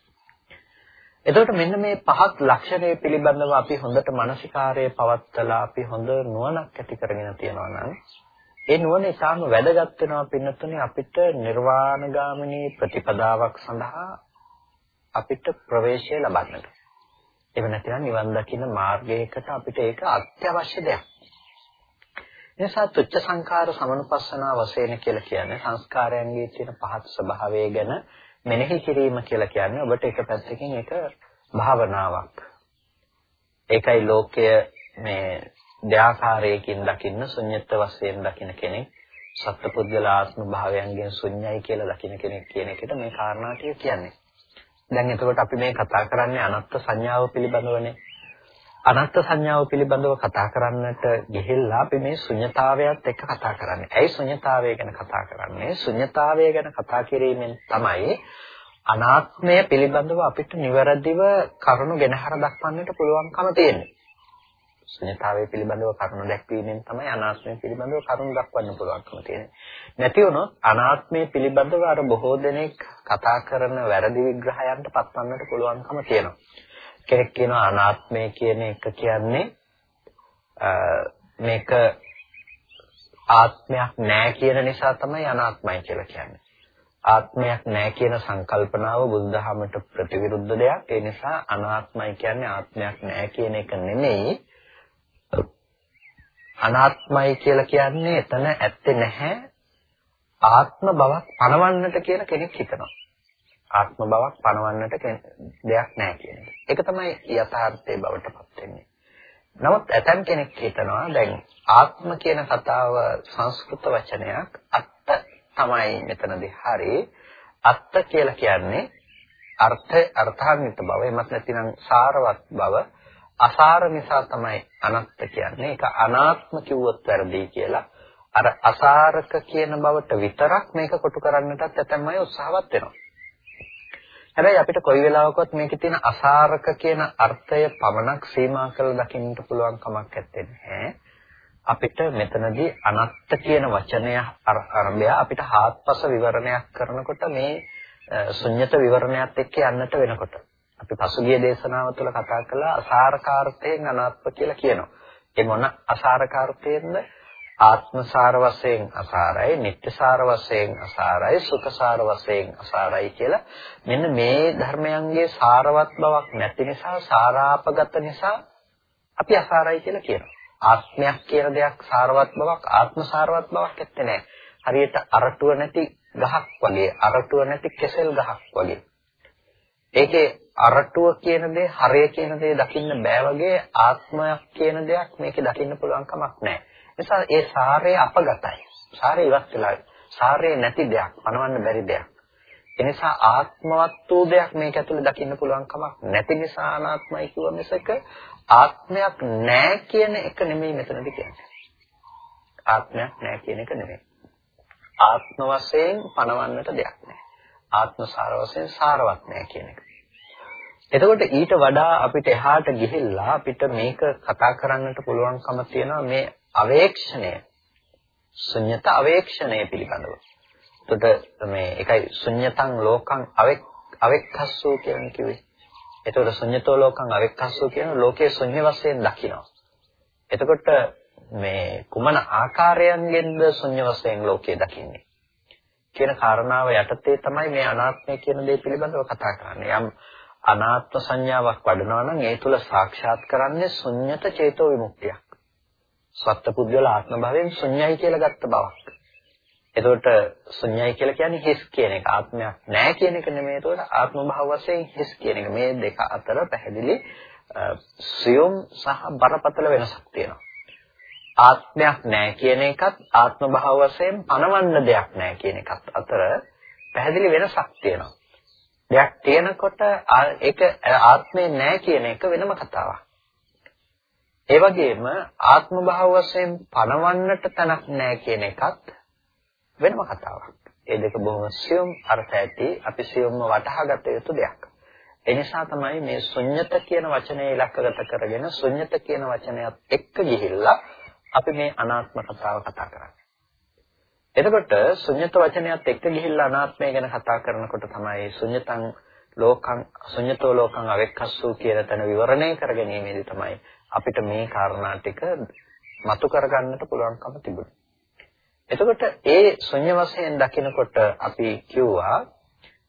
එතකොට මෙන්න මේ පහත් ලක්ෂණය පිළිබඳව අපි හොඳට මානසිකාරයේ පවත්තලා අපි හොඳ නුවණක් ඇති කරගෙන තියෙනවා නම් ඒ නුවණ ඉතාම වැදගත් වෙනවා පින්නතුනේ අපිට නිර්වාණගාමිනී ප්‍රතිපදාවක් සඳහා අපිට ප්‍රවේශය ලබන්නට. එහෙම නැත්නම් නිවන් දකින්න මාර්ගයකට අපිට ඒක අත්‍යවශ්‍ය දෙයක්. එනිසා තුච්ච සංඛාර සමනුපස්සනා වශයෙන් කියලා කියන්නේ සංස්කාරයන්ගේ තියෙන පහත් ස්වභාවය ගැන මෙනෙහි කිරීම කියලා කියන්නේ ඔබට එක පැත්තකින් ඒක භාවනාවක්. ඒකයි ලෝකය මේ දෙආකාරයකින් දකින්න ශුන්්‍යත්ව වශයෙන් දකින්න කෙනෙක් සත්පුද්ගල ආත්ම භාවයන්ගෙන් ශුන්‍යයි කියලා දකින්න කෙනෙක් කියන එකට මේ කාරණා ටික කියන්නේ. දැන් එතකොට අපි මේ කතා කරන්නේ අනත්ත් සංඥාව පිළිබඳවනේ. අනත්ත් සංඥාව පිළිබඳව කතා කරන්නට ගිහිල්ලා අපි මේ ශුන්‍යතාවයත් එක්ක කතා කරන්නේ. ඇයි ශුන්‍යතාවය ගැන කතා කරන්නේ? ශුන්‍යතාවය ගැන කතා කිරීමෙන් තමයි අනාත්මය පිළිබඳව අපිට නිවැරදිව කරුණු ගෙනහර දක්වන්නට පුළුවන්කම තියෙන්නේ. ශුන්‍යතාවය පිළිබඳව කරුණු දැක්වීමෙන් තමයි අනාත්මය පිළිබඳව කරුණු දක්වන්න පුළුවන්කම තියෙන්නේ. නැති වුණොත් අනාත්මය පිළිබඳව අර බොහෝ දෙනෙක් කතා කරන වැරදි විග්‍රහයන්ට පත්වන්නට පුළුවන්කම තියෙනවා. කෙනෙක් කියනවා අනාත්මය කියන එක කියන්නේ මේක ආත්මයක් නැහැ කියන නිසා තමයි අනාත්මයි කියලා කියන්නේ. ආත්මයක් නැහැ කියන සංකල්පනාව බුද්ධහමට ප්‍රතිවිරුද්ධ දෙයක්. ඒ නිසා අනාත්මයි කියන්නේ ආත්මයක් නැහැ කියන එක නෙමෙයි. අනාත්මයි කියලා කියන්නේ එතන ඇත්තේ නැහැ ආත්ම බවක් පණවන්නට කියලා කෙනෙක් හිතනවා. ආත්ම බවක් පණවන්නට දෙයක් නැහැ කියන එක. ඒක තමයි යථාර්ථයේ බවට පත් වෙන්නේ. නමුත් ඇතම් කෙනෙක් හිතනවා දැන් ආත්ම කියන කතාව සංස්කෘත වචනයක් අත්ත තමයි මෙතනදී හරි. අත්ත කියලා කියන්නේ අර්ථ අර්ථාන්විත බව එමත් නැතිනම් සාරවත් බව අසාර නිසා තමයි අනත්ත කියන්නේ. ඒක අනාත්ම කිව්වොත් වැරදි කියලා. අර අසාරක කියන බවට විතරක් මේක කොටු කරන්නටත් ඇතැම් අය උත්සාහවත් වෙනවා. හැබැයි අපිට කොයි වෙලාවකවත් මේකේ තියෙන අසාරක කියන අර්ථය පමණක් සීමා කරලා දකින්න පුළුවන් කමක් නැත්තේ. අපිට මෙතනදී අනත්ත කියන වචනය අරඹය අපිට හාත්පස විවරණයක් කරනකොට මේ ශුන්්‍යත විවරණයත් එක්ක යන්නට වෙනකොට අපි පසුගිය දේශනාව තුළ කතා කළා අසාරකාර්ථයෙන් අනාත්ම කියලා කියනවා. ඒ මොන අසාරකාර්ථයෙන්ද? ආත්මසාර වශයෙන් අසාරයි, නිට්ටසාර වශයෙන් අසාරයි, සුඛසාර වශයෙන් අසාරයි කියලා මෙන්න මේ ධර්මයන්ගේ සාරවත් බවක් නැති නිසා, සාරාපගත නිසා අපි අසාරයි කියලා කියනවා. ආත්මයක් කියන දෙයක් සාරවත් බවක්, ආත්ම සාරවත් බවක් ඇත්තේ නැහැ. හරියට අරටුව නැති ගහක් වගේ අරටුව නැති කෙසෙල් ගහක් වගේ. ඒකේ අරටුව කියන දේ හරය කියන දේ දකින්න බෑ වගේ ආත්මයක් කියන දෙයක් මේකේ දකින්න පුළුවන් කමක් නැහැ. නිසා ඒ සාරය අපගතයි. සාරය ඉවත් වෙලා සාරය නැති දෙයක්, පණවන්න බැරි දෙයක්. එනිසා ආත්මවත් වූ දෙයක් මේක ඇතුලේ දකින්න පුළුවන් කමක් නැති නිසා අනාත්මයි කිව්ව මිසක ආත්මයක් නැහැ කියන එක නෙමෙයි මෙතනදී කියන්නේ. ආත්මයක් නැහැ කියන එක නෙමෙයි. ආත්ම වශයෙන් පණවන්නට දෙයක් නැහැ. ආත්ම සාර වශයෙන් සාරවත් නැහැ කියන එක. එතකොට ඊට වඩා අපිට එහාට ගිහිල්ලා අපිට මේක කතා කරන්නට පුළුවන්කම තියෙනවා මේ අවේක්ෂණය. ශුන්්‍යත අවේක්ෂණය පිළිබඳව. එතකොට මේ එකයි ශුන්්‍යතං ලෝකං අවෙක් අවෙක්ඛස්සෝ කියන්නේ කිව්වේ. එතකොට ශුන්්‍යතෝ ලෝකං අවෙක්ඛස්සෝ කියන ලෝකයේ ශුන්‍ය වශයෙන් දකිනවා. එතකොට මේ කුමන ආකාරයන්ගෙන්ද ශුන්‍ය වශයෙන් ලෝකය දකින්නේ කියන කාරණාව යටතේ තමයි මේ අනාත්මය කියන දේ පිළිබඳව කතා කරන්නේ. යම් අනාත්ම සංඥාවක් වඩනවා නම් ඒ තුල සාක්ෂාත් කරන්නේ ශුන්්‍යත චේතෝ විමුක්තියක්. සත්පුද්ගල ආත්ම භාවයෙන් ශුන්‍යයි කියලා ගත්ත බවක්. එතකොට ශුන්‍යයි කියලා කියන්නේ හිස් කියන එක. ආත්මයක් නැහැ කියන එක නෙමෙයි. එතකොට ආත්ම භාව වශයෙන් හිස් කියන එක. මේ දෙක අතර පැහැදිලි සියුම් සහ බරපතල වෙනසක් තියෙනවා. ආත්මයක් නැහැ කියන එකත් ආත්ම භාව වශයෙන් පනවන්න දෙයක් නැහැ කියන එකත් අතර පැහැදිලි වෙනසක් තියෙනවා. දෙයක් තියෙනකොට ඒක ආත්මේ නැහැ කියන එක වෙනම කතාවක්. ඒ වගේම ආත්ම භාව වශයෙන් පනවන්නට තැනක් නැහැ කියන එකත් වෙනම කතාවක්. ඒ දෙක බොහොම සියුම් අර්ථ ඇති අපි සියුම්ව වටහා ගත යුතු දෙයක්. ඒ නිසා තමයි මේ ශුන්්‍යත කියන වචනේ ඉලක්කගත කරගෙන ශුන්්‍යත කියන වචනයත් එක්ක ගිහිල්ලා අපි මේ අනාත්ම කතාව කතා කරන්නේ. එතකොට ශුන්්‍යත වචනයත් එක්ක ගිහිල්ලා අනාත්මය ගැන කතා කරනකොට තමයි ශුන්්‍යතං ලෝකං ශුන්්‍යතෝ ලෝකං අවෙක්කස්සු කියන තැන විවරණය කරගැනීමේදී තමයි අපිට මේ කාරණා ටික මතු කරගන්නට පුළුවන්කම තිබුණේ. එතකොට ඒ ශුන්‍ය වශයෙන් දකිනකොට අපි කිව්වා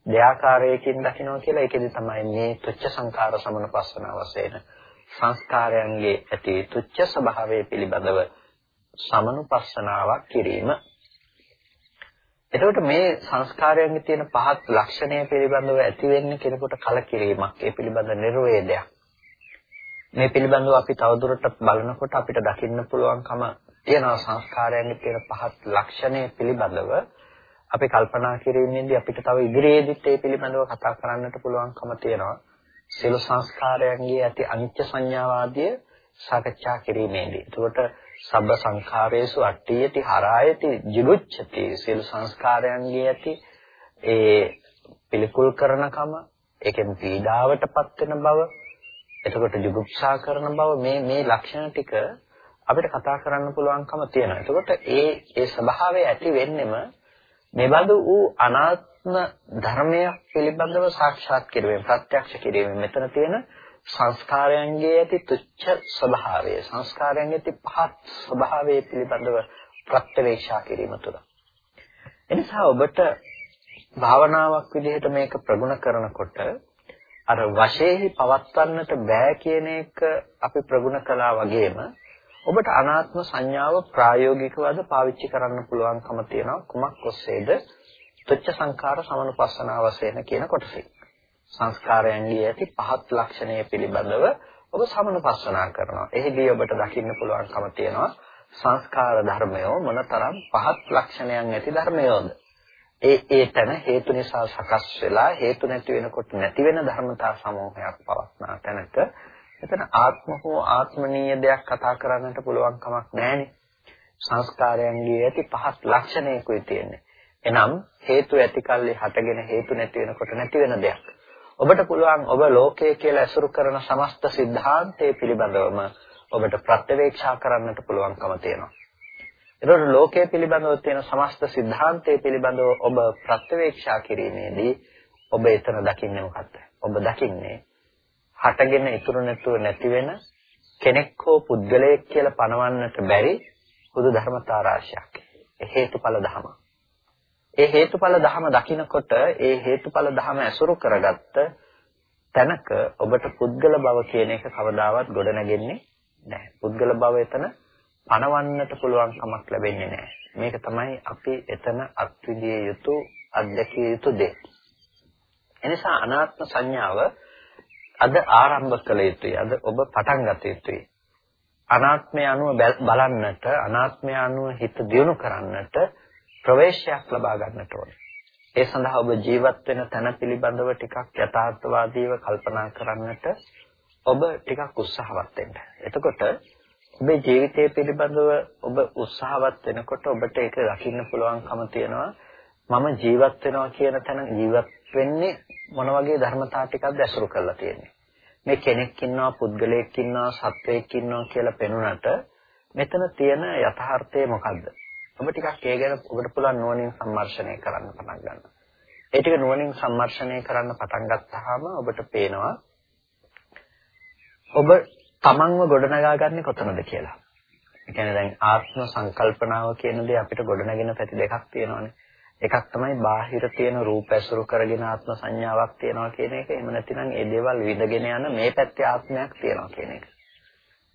දෙආකාරයකින් දකිනවා කියලා ඒකෙදි තමයි මේ තුච්ච සංකාර සමනපස්සන වශයෙන් සංස්කාරයන්ගේ ඇති තුච්ච ස්වභාවය පිළිබඳව සමනුපස්සනාවක් කිරීම. එතකොට මේ සංස්කාරයන්ගේ තියෙන පහත් ලක්ෂණය පිළිබඳව ඇති වෙන්නේ කෙනෙකුට කලකිරීමක්. ඒ පිළිබඳ නිර්වේදයක්. මේ පිළිබඳව අපි තවදුරටත් බලනකොට අපිට දකින්න පුළුවන්කම තියෙනවා සංස්කාරයන්ගේ තියෙන පහත් ලක්ෂණය පිළිබඳව අපි කල්පනා කිරීමේදී අපිට තව ඉදිරියේදීත් ඒ පිළිබඳව කතා කරන්නට පුළුවන්කම තියෙනවා. සියලු සංස්කාරයන්ගේ ඇති අනිත්‍ය සංඥාවාදිය සාකච්ඡා කිරීමේදී. එතකොට සබ්බ සංඛාරේසු අට්ඨියති හරායති ජිගුච්ඡති සියලු සංස්කාරයන්ගේ ඇති ඒ පිළිකුල් කරනකම ඒකෙන් පීඩාවටපත් වෙන බව එතකොට ජුගුප්සා කරන බව මේ මේ ලක්ෂණ ටික අපිට කතා කරන්න පුළුවන්කම තියෙනවා. එතකොට ඒ ඒ ස්වභාවය ඇති වෙන්නෙම මෙබඳු වූ අනාත්ම ධර්මය පිළිබඳව සාක්ෂාත් කිරීමෙන් ප්‍රත්‍යක්ෂ කිරීමෙන් මෙතන තියෙන සංස්කාරයන්ගේ ඇති තුච්ඡ ස්වභාවය සංස්කාරයන්ගේ ඇති පහත් ස්වභාවය පිළිබඳව ප්‍රත්‍යවේක්ෂා කිරීම තුළ. එනිසා ඔබට භාවනාවක් විදිහට මේක ප්‍රගුණ කරනකොට අර වශයෙන් පවත්වන්නට බෑ කියන එක අපි ප්‍රගුණ කළා වගේම ඔබට අනාත්ම සංඥාව ප්‍රායෝගිකවද පාවිච්චි කරන්න පුළුවන්කම තියෙනවා. කුමක් ඔස්සේද? තුච්ච සංඛාර සමනුපස්සනාව වශයෙන් කියන කොටසේ සංස්කාරයන්ගේ ඇති පහත් ලක්ෂණය පිළිබඳව ඔබ සමනුපස්සනා කරනවා. එහිදී ඔබට දකින්න පුළුවන්කම තියෙනවා සංස්කාර ධර්මය මොනතරම් පහත් ලක්ෂණයන් ඇති ධර්මයෝද? ඒ ඒ තැන හේතු නිසා සකස් වෙලා හේතු නැති වෙනකොට නැති වෙන ධර්මතා සමූහයක් පවස්නා තැනක එතන ආත්ම හෝ ආත්මනීය දෙයක් කතා කරන්නට පුළුවන් කමක් නැහැනේ. සංස්කාරයන්ගේ ඇති පහත් ලක්ෂණයකුයි තියෙන්නේ. එනම් හේතු ඇතිකල්ලි හටගෙන හේතු නැති වෙනකොට නැති වෙන දෙයක්. ඔබට පුළුවන් ඔබ ලෝකය කියලා ඇසුරු කරන සමස්ත સિદ્ધාන්තයේ පිළිබඳවම ඔබට ප්‍රත්‍යවේක්ෂා කරන්නට පුළුවන්කම තියෙනවා. ඒතකොට ලෝකය පිළිබඳව තියෙන සමස්ත સિદ્ધාන්තයේ පිළිබඳව ඔබ ප්‍රත්‍යවේක්ෂා කිරීමේදී ඔබ එතන දකින්නේ මොකක්ද? ඔබ දකින්නේ හටගෙන ඉතුරු නැතුව නැති වෙන කෙනෙක් හෝ පුද්ගලයෙක් කියලා පනවන්නට බැරි බුදු ධර්මතා රාශියක්. ඒ හේතුඵල ධම. ඒ හේතුඵල ධම දකිනකොට ඒ හේතුඵල ධම ඇසුරු කරගත්ත තැනක ඔබට පුද්ගල බව කියන එක කවදාවත් ගොඩ නැගෙන්නේ නැහැ. පුද්ගල බව එතන පණවන්නට පුළුවන් කමක් ලැබෙන්නේ නැහැ. මේක තමයි අපි එතන අත්විදිය යුතු අත්දැකිය යුතු දේ. එනිසා අනාත්ම සංඥාව අද ආරම්භ කළ යුතුයි. අද ඔබ පටන් ගත යුතුයි. අනාත්මය අනුව බලන්නට, අනාත්මය අනුව හිත දියුණු කරන්නට ප්‍රවේශයක් ලබා ගන්නට ඕනේ. ඒ සඳහා ඔබ ජීවත් වෙන තැන පිළිබඳව ටිකක් යථාර්ථවාදීව කල්පනා කරන්නට ඔබ ටිකක් උත්සාහවත් වෙන්න. එතකොට ඔබේ ජීවිතය පිළිබඳව ඔබ උත්සාහවත් වෙනකොට ඔබට ඒක දකින්න පුළුවන්කම තියෙනවා. මම ජීවත් වෙනවා කියන තැන ජීවත් වෙන්නේ මොන වගේ ධර්මතා ටිකක්ද ඇසුරු කරලා තියෙන්නේ. මේ කෙනෙක් ඉන්නවා, පුද්ගලයෙක් ඉන්නවා, සත්වයෙක් ඉන්නවා කියලා පෙනුනට මෙතන තියෙන යථාර්ථය මොකද්ද? ඔබ ටිකක් ඒ ගැන ඔබට පුළුවන් නුවණින් සම්මර්ෂණය කරන්න පටන් ගන්න. ඒ ටික නුවණින් සම්මර්ෂණය කරන්න පටන් ගත්තාම ඔබට පේනවා ඔබ තමන්ව ගොඩනගාගන්නේ කොතනද කියලා. ඒ කියන්නේ දැන් ආත්ම සංකල්පනාව කියන දේ අපිට ගොඩනගෙන පැති දෙකක් තියෙනවානේ. එකක් තමයි බාහිර තියෙන රූප ඇසුරු කරගෙන ආත්ම සංඥාවක් තියෙනවා කියන එක. එහෙම නැතිනම් ඒ දේවල් විඳගෙන යන මේ පැත්තේ ආත්මයක් තියෙනවා කියන එක.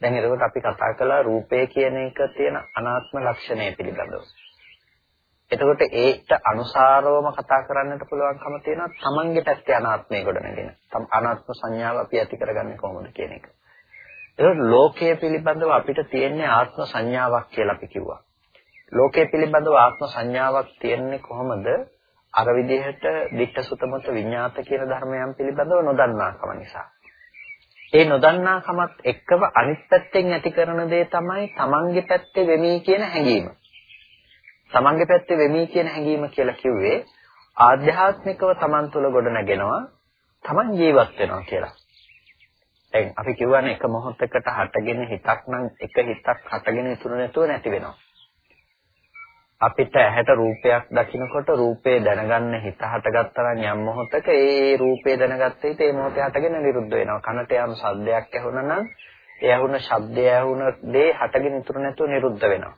දැන් එතකොට අපි කතා කළා රූපය කියන එක තියෙන අනාත්ම ලක්ෂණය පිළිබඳව. එතකොට ඒට අනුසාරවම කතා කරන්නට පුළුවන්කම තියෙනවා තමන්ගේ පැත්තේ අනාත්මය ගොඩනගෙන. අනාත්ම සංඥාව අපි ඇති කරගන්නේ කොහොමද කියන එක. එතකොට ලෝකය පිළිබඳව අපිට තියෙන්නේ ආත්ම සංඥාවක් කියලා අපි කිව්වා. ලෝකය පිළිබඳව ආත්ම සංඥාවක් තියෙන්නේ කොහොමද? අර විදිහට dittasutamata විඤ්ඤාත කියන ධර්මයන් පිළිබඳව නොදන්නාකම නිසා. ඒ නොදන්නාකමත් එක්කම අනිත් පැත්තෙන් ඇති කරන දේ තමයි තමන්ගේ පැත්තේ වෙමි කියන හැඟීම. තමන්ගේ පැත්තේ වෙමි කියන හැඟීම කියලා කිව්වේ ආධ්‍යාත්මිකව තමන් තුළ ගොඩනගෙනවා තමන් ජීවත් වෙනවා කියලා. දැන් අපි කියවනේ එක මොහොතකට හටගෙන හිතක් නම් එක හිතක් හටගෙන ඉතුරු නැතුව නැති වෙනවා. අපිට ඇහැට රූපයක් දකිනකොට රූපේ දැනගන්න හිත හටගත්තා නම් යම් මොහොතක ඒ රූපේ දැනගත්ත හිත ඒ මොහොතේ හටගෙන නිරුද්ධ වෙනවා. කනට යම් ශබ්දයක් ඇහුණා නම් ඒ ඇහුණ ශබ්දය ඇහුණ දේ හටගෙන ඉතුරු නැතුව නිරුද්ධ වෙනවා.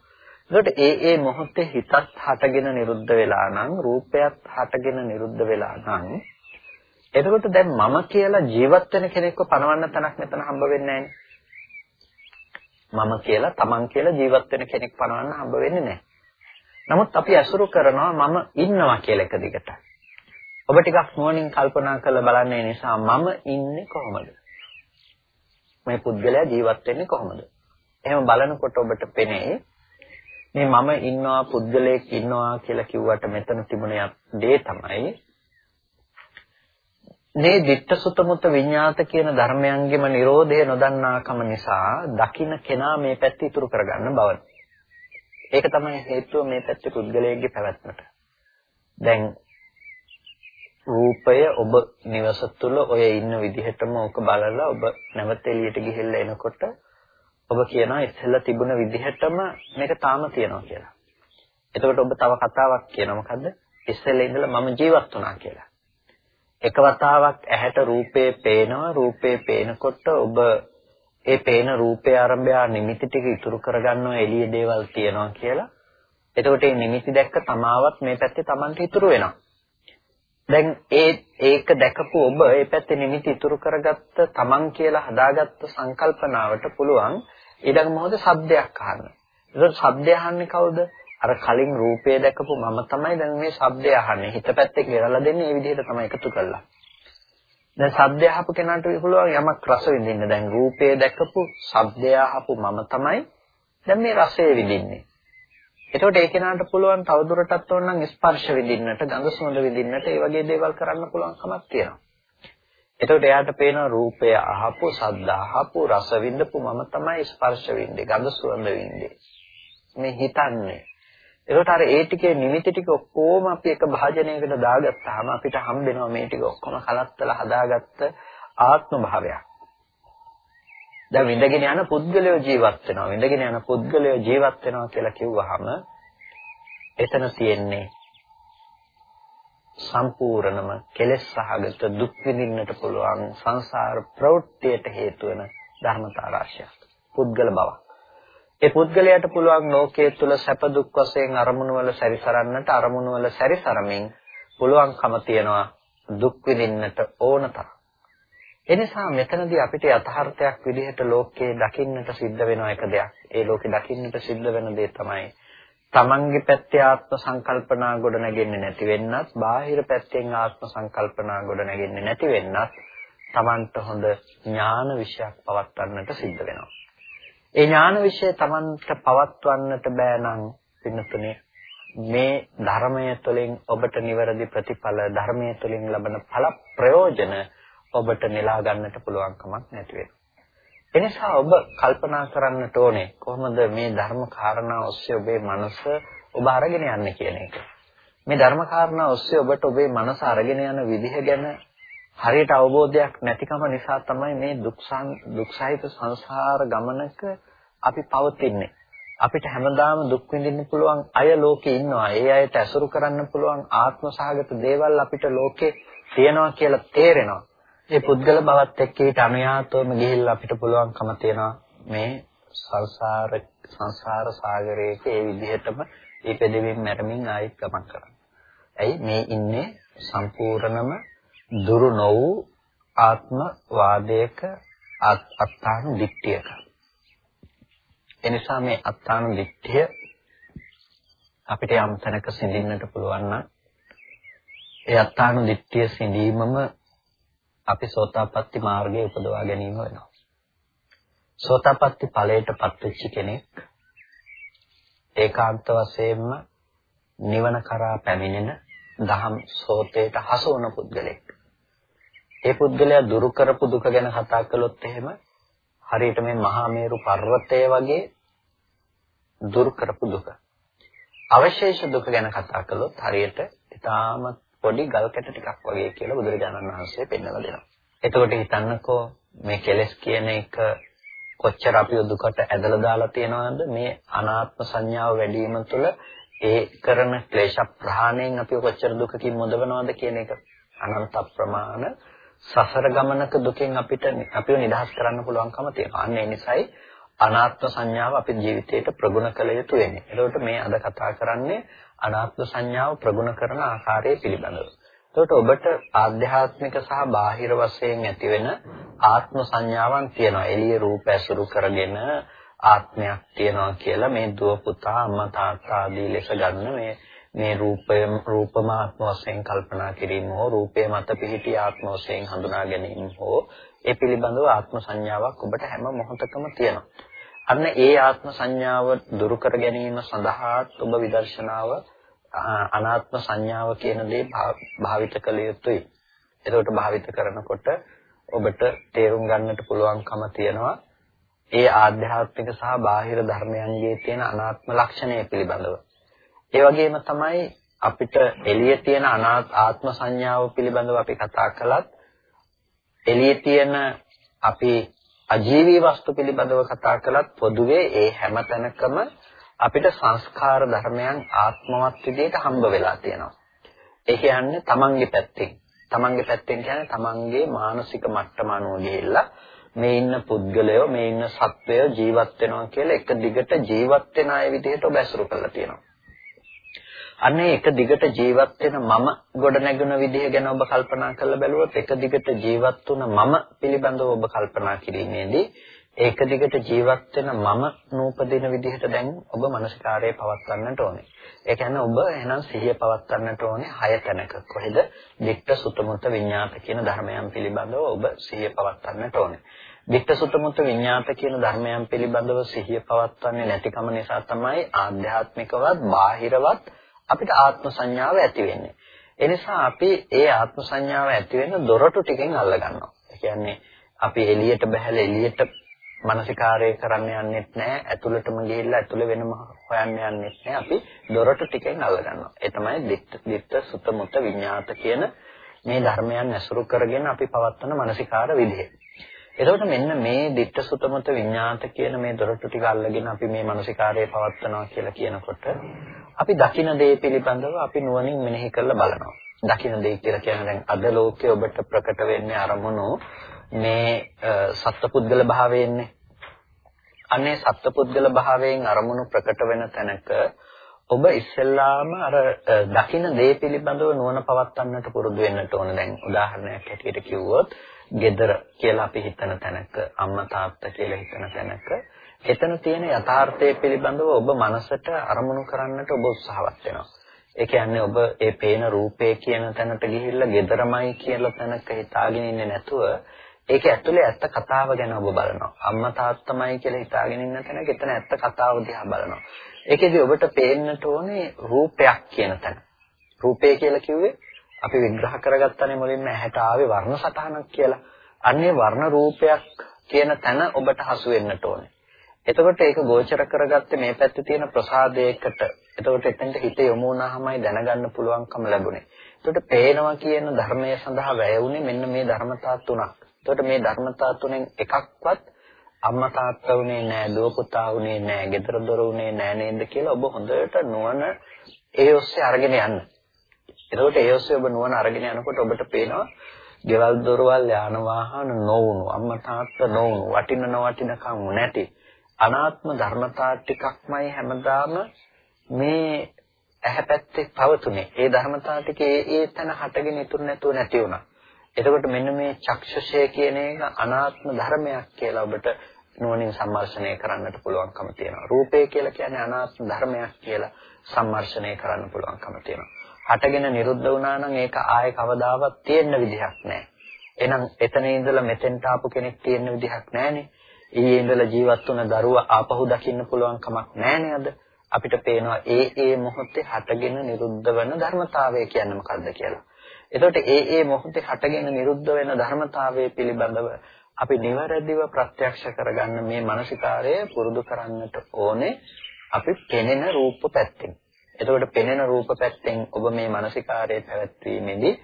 ඒකට ඒ ඒ මොහොතේ හිතත් හටගෙන නිරුද්ධ වෙලා නම් රූපයත් හටගෙන නිරුද්ධ වෙලා නම් එතකොට දැන් මම කියලා ජීවත් වෙන කෙනෙක්ව පණවන්න තැනක් මෙතන හම්බ වෙන්නේ මම කියලා තමන් කියලා ජීවත් වෙන කෙනෙක් පණවන්න හම්බ වෙන්නේ නැහැ. නමුත් අපි අසුරු කරනවා මම ඉන්නවා කියලා එක දිගට. ඔබ ටිකක් නුවණින් කල්පනා කරලා බලන්නේ නිසා මම ඉන්නේ කොහොමද? මේ පුද්ගලයා ජීවත් වෙන්නේ කොහොමද? එහෙම බලනකොට ඔබට පෙනේ මේ මම ඉන්නවා පුද්ගලයෙක් ඉන්නවා කියලා කිව්වට මෙතන තිබුණ දේ තමයි මේ ditta sutta mutta විඤ්ඤාත කියන ධර්මයන්ගෙම Nirodhe නොදන්නාකම නිසා දකින්න කෙනා මේ පැත්ත ඉතුරු කරගන්න බව. ඒක තමයි හේතුව මේ පැත්තේ පුද්ගලයෙක්ගේ පැවැත්මට. දැන් රූපය ඔබ නිවස තුළ ඔය ඉන්න විදිහටම ඔක බලලා ඔබ නැවත එළියට ගිහිල්ලා එනකොට ඔබ කියනවා ඉස්සෙල්ලා තිබුණ විදිහටම මේක තාම තියෙනවා කියලා. එතකොට ඔබ තව කතාවක් කියනවා මොකද්ද? ඉස්සෙල්ලා ඉඳලා මම ජීවත් වුණා කියලා. එක වතාවක් ඇහැට රූපේ පේනවා රූපේ පේනකොට ඔබ ඒ පේන රූපේ ආරම්භය නිමිති ටික ඉතුරු කරගන්නවා එළිය දේවල් තියනවා කියලා. එතකොට මේ නිමිති දැක්ක තමාවත් මේ පැත්තේ Tamanට ඉතුරු වෙනවා. දැන් ඒ ඒක දැකපු ඔබ ඒ පැත්තේ නිමිති ඉතුරු කරගත්ත Taman කියලා හදාගත්ත සංකල්පනාවට පුළුවන් ඊළඟ මොහොතේ සද්දයක් අහන්න. ඒක සද්දය අහන්නේ කවුද? අර කලින් රූපය දැකපු මම තමයි දැන් මේ ශබ්දය අහන්නේ. හිත පැත්තේ කියලා දෙන්නේ මේ විදිහට තමයි එකතු කරලා. දැන් ශබ්දය අහපු කෙනාට පුළුවන් යමක් රස විඳින්න. දැන් රූපය දැකපු ශබ්දය අහපු මම තමයි දැන් මේ රසය විඳින්නේ. එතකොට ඒ කෙනාට පුළුවන් තවදුරටත් ඕනනම් ස්පර්ශ විඳින්නට, ගඳ සුවඳ විඳින්නට, ඒ වගේ දේවල් කරන්න පුළුවන් කමක් තියෙනවා. එතකොට එයාට පේන රූපය අහපු, ශබ්ද අහපු, රස විඳපු මම තමයි ස්පර්ශ විඳින්නේ, ගඳ සුවඳ විඳින්නේ. මේ හිතන්නේ ඒකට අර ඒ ටිකේ නිමිති ටික ඔක්කොම අපි එක භාජනයකට දාගත්තාම අපිට හම්බෙනවා මේ ටික ඔක්කොම කලත්තලා හදාගත්ත ආත්ම භාවයක්. දැන් විඳගෙන යන පුද්ගලයෝ ජීවත් වෙනවා. විඳගෙන යන පුද්ගලයෝ ජීවත් වෙනවා කියලා කිව්වහම එතන තියෙන්නේ සම්පූර්ණම කෙලෙස් සහගත දුක් විඳින්නට පුළුවන් සංසාර ප්‍රවෘත්තියට හේතු වෙන ධර්මතා රාශියක්. පුද්ගල බවක්. ඒ පුද්ගලයාට පුළුවන් ලෝකයේ තුල සැප දුක් වශයෙන් අරමුණු වල සැරිසරන්නට අරමුණු වල සැරිසරමින් පුළුවන්කම තියනවා දුක් විඳින්නට ඕන තරම්. එනිසා මෙතනදී අපිට යථාර්ථයක් විදිහට ලෝකේ දකින්නට සිද්ධ වෙන එක දෙයක්. ඒ ලෝකේ දකින්නට සිද්ධ වෙන දේ තමයි තමන්ගේ පැත්තේ ආත්ම සංකල්පනා ගොඩ නැගෙන්නේ නැති වෙන්නත්, බාහිර පැත්තෙන් ආත්ම සංකල්පනා ගොඩ නැගෙන්නේ නැති වෙන්නත් තමන්ට හොඳ ඥාන විශයක් පවත්වන්නට සිද්ධ වෙනවා. ඒ ඥාන විශය තමන්ට පවත්වන්නට බෑ නම් පින්නතුනේ මේ ධර්මය තුළින් ඔබට නිවැරදි ප්‍රතිඵල ධර්මය තුළින් ලබන ඵල ප්‍රයෝජන ඔබට නෙලා ගන්නට පුළුවන් කමක් නැති වෙනවා. එනිසා ඔබ කල්පනා කරන්නට ඕනේ කොහොමද මේ ධර්ම කාරණා ඔස්සේ ඔබේ මනස ඔබ අරගෙන යන්නේ කියන එක. මේ ධර්ම කාරණා ඔස්සේ ඔබට ඔබේ මනස අරගෙන යන විදිහ ගැන හරියට අවබෝධයක් නැතිකම නිසා තමයි මේ දුක්සන් දුක්සහිත සංසාර ගමනක අපි පවතින්නේ. අපිට හැමදාම දුක් විඳින්න පුළුවන් අය ලෝකේ ඉන්නවා. ඒ අයට ඇසුරු කරන්න පුළුවන් ආත්ම සහගත දේවල් අපිට ලෝකේ තියෙනවා කියලා තේරෙනවා. ඒ පුද්ගල බවත් එක්ක ඊට අනුයාතවම ගිහිල්ලා අපිට පුළුවන්කම තියෙනවා මේ සංසාර සංසාර සාගරයක ඒ විදිහටම ඉපදෙමින් මැරෙමින් ආයෙත් ගමන් කරන්න. ඇයි මේ ඉන්නේ සම්පූර්ණම දුරු නො වූ ආත්ම වාදයක අත්තාන දිට්ඨියක. එනිසා මේ අත්තාන දිට්ඨිය අපිට යම් තැනක සිඳින්නට පුළුවන් නම් ඒ අත්තාන දිට්ඨිය සිඳීමම අපි සෝතාපට්ටි මාර්ගයේ උපදවා ගැනීම වෙනවා. සෝතාපට්ටි ඵලයටපත් වෙච්ච කෙනෙක් ඒකාන්ත වශයෙන්ම නිවන කරා පැමිණෙන දහම් සෝතේට හසු වන පුද්ගලෙක්. ඒ පුද්ගලයා දුරු කරපු දුක ගැන කතා කළොත් එහෙම හරියට මේ මහා මේරු පර්වතය වගේ දුරු කරපු දුක. අවශේෂ දුක ගැන කතා කළොත් හරියට ඊටාමත් පොඩි ගල් කැට ටිකක් වගේ කියලා බුදුරජාණන් වහන්සේ පෙන්වලා දෙනවා. එතකොට හිතන්නකෝ මේ කෙලෙස් කියන එක කොච්චර අපිව දුකට ඇදලා දාලා තියෙනවද මේ අනාත්ම සංඥාව වැඩි වීම තුළ ඒ කරන ක්ලේශ ප්‍රහාණයෙන් අපිව කොච්චර දුකකින් මුදවනවද කියන එක අනන්ත ප්‍රමාණ සසර ගමනක දුකෙන් අපිට අපිව නිදහස් කරන්න පුළුවන්කම තියෙනවා. අන්න ඒ නිසායි අනාත්ම සංඥාව අපේ ජීවිතයට ප්‍රගුණ කළ යුතු වෙන්නේ. ඒකට මේ අද කතා කරන්නේ අනාත්ම සංඥාව ප්‍රගුණ කරන ආකාරය පිළිබඳව. එතකොට ඔබට ආධ්‍යාත්මික සහ බාහිර වශයෙන් ඇතිවෙන ආත්ම සංඥාවන් තියෙනවා. එළිය රූප ඇසුරු කරගෙන ආත්මයක් තියෙනවා කියලා මේ දුව පුතා අම්මා තාත්තා ආදී ලෙස ගන්න මේ මේ රූපය රූපමාත්ම වශයෙන් කල්පනා කිරීම හෝ රූපයේ මත පිහිටි ආත්ම වශයෙන් හඳුනා ගැනීම හෝ ඒ පිළිබඳව ආත්ම සංඥාවක් ඔබට හැම මොහොතකම තියෙනවා. අන්න ඒ ආත්ම සංඥාව දුරු කර ගැනීම සඳහා ඔබ විදර්ශනාව අනාත්ම සංඥාව කියන දේ භාවිත කළ යුතුයි. එතකොට භාවිත කරනකොට ඔබට තේරුම් ගන්නට පුළුවන්කම තියෙනවා ඒ ආධ්‍යාත්මික සහ බාහිර ධර්මයන්ගේ තියෙන අනාත්ම ලක්ෂණය පිළිබඳව. ඒ වගේම තමයි අපිට එළියේ තියෙන අනාත් ආත්ම සංඥාව පිළිබඳව අපි කතා කළත් එළියේ තියෙන අපි අජීවී වස්තු පිළිබඳව කතා කළත් පොදුවේ ඒ හැම තැනකම අපිට සංස්කාර ධර්මයන් ආත්මවත් විදිහට හම්බ වෙලා තියෙනවා. ඒ කියන්නේ තමන්ගේ පැත්තෙන්. තමන්ගේ පැත්තෙන් කියන්නේ තමන්ගේ මානසික මට්ටම අනුව ගිහිල්ලා මේ ඉන්න පුද්ගලයෝ මේ ඉන්න සත්වයෝ ජීවත් වෙනවා කියලා එක දිගට ජීවත් වෙන අය විදිහට ඔබ ඇසුරු කරලා තියෙනවා. අනේ එක දිගට ජීවත් වෙන මම ගොඩ නැගුණ විදිහ ගැන ඔබ කල්පනා කරලා බැලුවොත් එක දිගට ජීවත් වුණ මම පිළිබඳව ඔබ කල්පනා කිරීමේදී ඒක දිගට ජීවත් වෙන මම නූපදින විදිහට දැන් ඔබ මනසකාරයේ පවත්වන්නට ඕනේ. ඒ කියන්නේ ඔබ එහෙනම් සිහිය පවත්වන්නට ඕනේ හය තැනක. කොහෙද? ditta sutamuta viññāta කියන ධර්මයන් පිළිබඳව ඔබ සිහිය පවත්වන්නට ඕනේ. ditta sutamuta viññāta කියන ධර්මයන් පිළිබඳව සිහිය පවත්වන්නේ නැතිකම නිසා තමයි ආධ්‍යාත්මිකවත් බාහිරවත් අපිට ආත්ම සංඥාව ඇති වෙන්නේ. ඒ නිසා අපි ඒ ආත්ම සංඥාව ඇති වෙන දොරටු ටිකෙන් අල්ල ගන්නවා. ඒ කියන්නේ අපි එළියට බහැලා එළියට මානසිකාරය කරන්න යන්නෙත් නැහැ. ඇතුළටම ගිහිල්ලා ඇතුළේ වෙනම හොයන්න යන්නෙත් නැහැ. අපි දොරටු ටිකෙන් අල්ල ගන්නවා. ඒ තමයි දිත්ත සුත මුත විඤ්ඤාත කියන මේ ධර්මයන් ඇසුරු කරගෙන අපි පවත්වන මානසිකාර විදිහ. එතකොට මෙන්න මේ ditta sutamuta විඤ්ඤාත කියන මේ දොරටු ටික අල්ලගෙන අපි මේ මානසිකාරයේ පවත්නවා කියලා කියනකොට අපි දකින දේ පිළිබඳව අපි නුවණින් මෙනෙහි කරලා බලනවා. දකින දේ කියලා කියන්නේ දැන් අද ලෝකයේ ඔබට ප්‍රකට වෙන්නේ අරමුණු මේ සත්පුද්ගල භාවයෙන්නේ. අනේ සත්පුද්ගල භාවයෙන් අරමුණු ප්‍රකට වෙන තැනක ඔබ ඉස්සෙල්ලාම අර දකින දේ පිළිබඳව නුවණ පවත්වන්නට පුරුදු වෙන්නට ඕන. දැන් උදාහරණයක් හැටියට කිව්වොත් gedara කියලා අපි හිතන තැනක අම්මා තාත්තා කියලා හිතන තැනක එතන තියෙන යථාර්ථය පිළිබඳව ඔබ මනසට අරමුණු කරන්නට ඔබ උත්සාහවත් වෙනවා. ඒ කියන්නේ ඔබ ඒ පේන රූපේ කියන තැනට ගිහිල්ලා gedaramai කියලා තැනක හිතාගෙන ඉන්නේ නැතුව ඒක ඇතුලේ ඇත්ත කතාව ගැන ඔබ බලනවා. අම්මා තාත්තමයි කියලා හිතාගෙන ඉන්න තැනක එතන ඇත්ත කතාව දිහා බලනවා. ඒකෙදි ඔබට පේන්නට ඕනේ රූපයක් කියන තැන. රූපය කියලා කිව්වේ අපි විග්‍රහ කරගත්තනේ මුලින්ම ඇහැට ආවේ වර්ණ සටහනක් කියලා. අන්නේ වර්ණ රූපයක් කියන තැන ඔබට හසු වෙන්නට ඕනේ. එතකොට ඒක ගෝචර කරගත්තේ මේ පැත්තේ තියෙන ප්‍රසාදයකට. එතකොට එතෙන්ට හිත යොමු වුණාමයි දැනගන්න පුළුවන්කම ලැබුණේ. එතකොට පේනවා කියන ධර්මය සඳහා වැය වුණේ මෙන්න මේ ධර්මතා තුනක්. එතකොට මේ ධර්මතා තුනෙන් එකක්වත් අම්මා තාත්තා උනේ නෑ, දුව පුතා උනේ නෑ, ගෙදර දොර උනේ නෑ නේද කියලා ඔබ හොඳට නුවණ ඒ ඔස්සේ අරගෙන යන්න. එතකොට ඒ ඔස්සේ ඔබ නුවණ අරගෙන යනකොට ඔබට පේනවා ගෙවල් දොරවල් යාන වාහන නොවුණු අම්මා තාත්තා නොවුණු වටින නොවටිනකම් නැති අනාත්ම ධර්මතා ටිකක්මයි හැමදාම මේ ඇහැ පැත්තේ පවතුනේ. ඒ ධර්මතා ටික ඒ ඒ තැන හටගෙන ඉතුරු නැතුව නැති වුණා. එතකොට මෙන්න මේ චක්ෂුෂය කියන එක අනාත්ම ධර්මයක් කියලා ඔබට නුවණින් සම්මර්ෂණය කරන්නට පුළුවන්කම තියෙනවා. රූපය කියලා කියන්නේ අනාත්ම ධර්මයක් කියලා සම්මර්ෂණය කරන්න පුළුවන්කම තියෙනවා. හටගෙන නිරුද්ධ වුණා නම් ඒක ආයේ කවදාවත් තියෙන්න විදිහක් නැහැ. එහෙනම් එතන ඉඳලා මෙතෙන්ට ආපු කෙනෙක් තියෙන්න විදිහක් නැහැනේ. ඊයේ ඉඳලා ජීවත් වුණ දරුවා ආපහු දකින්න පුළුවන් කමක් නැහැනේ අද. අපිට පේනවා ඒ ඒ මොහොතේ හටගෙන නිරුද්ධ වෙන ධර්මතාවය කියන්නේ මොකද්ද කියලා. එතකොට ඒ ඒ මොහොතේ හටගෙන නිරුද්ධ වෙන ධර්මතාවය පිළිබඳව අපි නිවැරදිව ප්‍රත්‍යක්ෂ කරගන්න මේ මානසිකාරය පුරුදු කරන්නට ඕනේ අපි පෙනෙන රූප පැත්තෙන්. එතකොට පෙනෙන රූප පැත්තෙන් ඔබ මේ මානසිකාරය පැවැත්වීමේදී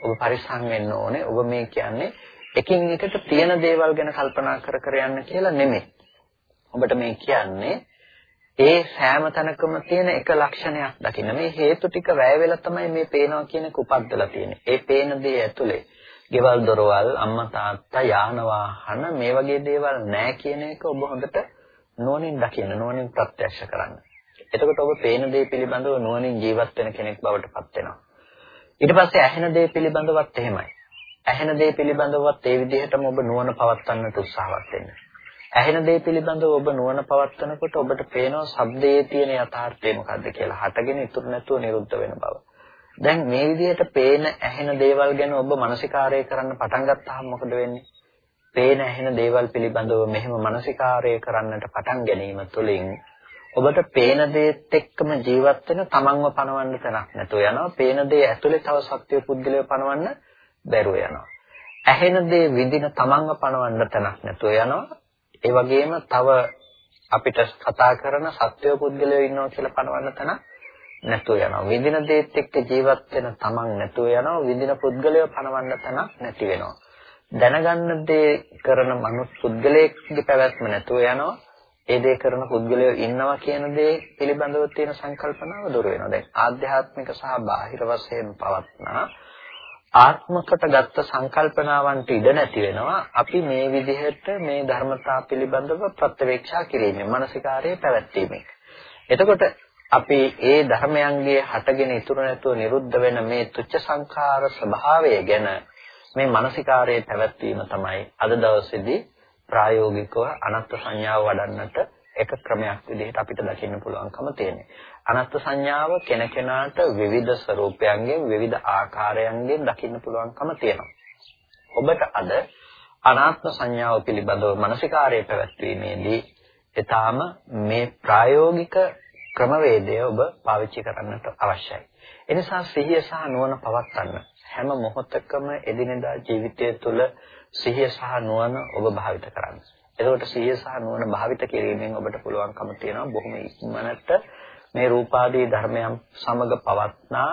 ඔබ පරිස්සම් වෙන්න ඕනේ. ඔබ මේ කියන්නේ එකින් එකට තියෙන දේවල් ගැන කල්පනා කර කර යන්න කියලා නෙමෙයි. ඔබට මේ කියන්නේ ඒ සෑම තැනකම තියෙන එක ලක්ෂණයක් දකින්න. මේ හේතු ටික වැය වෙලා තමයි මේ පේනවා කියන එක උපද්දලා තියෙන්නේ. ඒ පේන දේ ඇතුලේ ගෙවල් දොරවල් අම්මා තාත්තා යාන වාහන මේ වගේ දේවල් නැහැ කියන එක ඔබ හොඳට නුවණින් දකින්න නුවණින් ප්‍රත්‍යක්ෂ කරන්න. එතකොට ඔබ පේන දේ පිළිබඳව නුවණින් ජීවත් වෙන කෙනෙක් බවට පත් වෙනවා. ඊට පස්සේ ඇහෙන දේ පිළිබඳවත් එහෙමයි. ඇහෙන දේ පිළිබඳවත් ඒ විදිහටම ඔබ නුවණ පවත්වන්නට උත්සාහවත් වෙන්න. ඇහෙන දේ පිළිබඳව ඔබ නුවණ පවත්වනකොට ඔබට පේනවා ශබ්දයේ තියෙන යථාර්ථය මොකද්ද කියලා. හටගෙන ඉතුරු නැතුව නිරුද්ධ වෙන බව. දැන් මේ විදිහට පේන ඇහෙන දේවල් ගැන ඔබ මානසිකාරය කරන්න පටන් ගත්තාම මොකද වෙන්නේ? පේන ඇහෙන දේවල් පිළිබඳව මෙහෙම මානසිකාරය කරන්නට පටන් ගැනීම තුළින් ඔබට පේන දේත් එක්කම ජීවත් වෙන තමන්ව පණවන්න තැනක් නැතුව යනවා. පේන දේ ඇතුලේ තව සත්‍ය පුද්ගලයව පණවන්න බැරුව යනවා. ඇහෙන දේ විඳින තමන්ව පණවන්න තැනක් නැතුව යනවා. ඒ වගේම තව අපිට කතා කරන සත්‍ය පුද්ගලයෝ ඉන්නවා කියලා පණවන්න තැනක් නැතුව යනවා. විඳින දේත් එක්ක ජීවත් වෙන තමන් නැතුව යනවා. විඳින පුද්ගලයෝ පණවන්න තැනක් නැති වෙනවා. දැනගන්න දේ කරන මනුස්ස පුද්ගලයෙක්ගේ පැවැත්ම නැතුව යනවා. ඒ දේ කරන පුද්ගලයෝ ඉන්නවා කියන දේ පිළිබඳව තියෙන සංකල්පනාව දුර වෙනවා. දැන් ආධ්‍යාත්මික සහ බාහිර වශයෙන් පවත්නා ආත්මකට ගත්ත සංකල්පනාවන්ට ඉඩ නැති වෙනවා අපි මේ විදිහට මේ ධර්මතා පිළිබඳව ප්‍රත්‍යවේක්ෂා කිරීමෙන් මානසිකාරයේ පැවැත්වීමෙන් එතකොට අපි ඒ ධර්මයන්ගේ හටගෙන ඉතුරු නැතුව නිරුද්ධ වෙන මේ තුච්ච සංඛාර ස්වභාවය ගැන මේ මානසිකාරයේ පැවැත්වීම තමයි අද දවසේදී ප්‍රායෝගිකව අනත්ත් සංඥාව වඩන්නට එක ක්‍රමයක් විදිහට අපිට දකින්න පුළුවන්කම තියෙනවා. අනත්ත් සංඥාව කෙනකෙනාට විවිධ ස්වરૂපයන්ගෙන් විවිධ ආකාරයන්ගෙන් දකින්න පුළුවන්කම තියෙනවා. ඔබට අද අනාත්ම සංඥාව පිළිබඳව මානසිකාරයේ පැවැත්වීමේදී ඊටාම මේ ප්‍රායෝගික ක්‍රමවේදය ඔබ පාවිච්චි කරන්නට අවශ්‍යයි. එනිසා සිහිය සහ නුවණ පවත්වන්න හැම මොහොතකම එදිනෙදා ජීවිතය තුළ සිහිය සහ නුවණ ඔබ භාවිත කරන්න. එතකොට සිහිය සහ නුවණ භාවිත කිරීමෙන් ඔබට පුළුවන්කම තියෙනවා බොහොම ඉක්මනට මේ රූපාදී ධර්මයන් සමග පවත්නා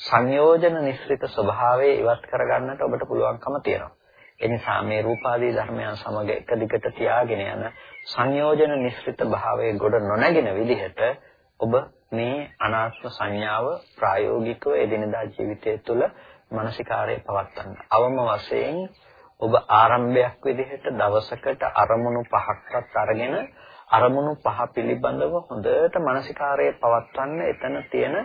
සංයෝජන නිස්ෘත ස්වභාවය ඉවත් කරගන්නට ඔබට පුළුවන්කම තියෙනවා. ඒ නිසා මේ රූපාදී ධර්මයන් සමග එක දිගට තියාගෙන යන සංයෝජන නිස්ෘත භාවයේ ගොඩ නොනැගෙන විදිහට ඔබ මේ අනාත්ම සංඥාව ප්‍රායෝගිකව එදිනදා ජීවිතය තුළ මානසිකාරය පවත්වන්න. අවම වශයෙන් ඔබ ආරම්භයක් විදිහට දවසකට අරමුණු පහක්වත් අරගෙන අරමුණු පහ පිළිබඳව හොඳට මානසිකාරයේ පවත්වන්න එතන තියෙන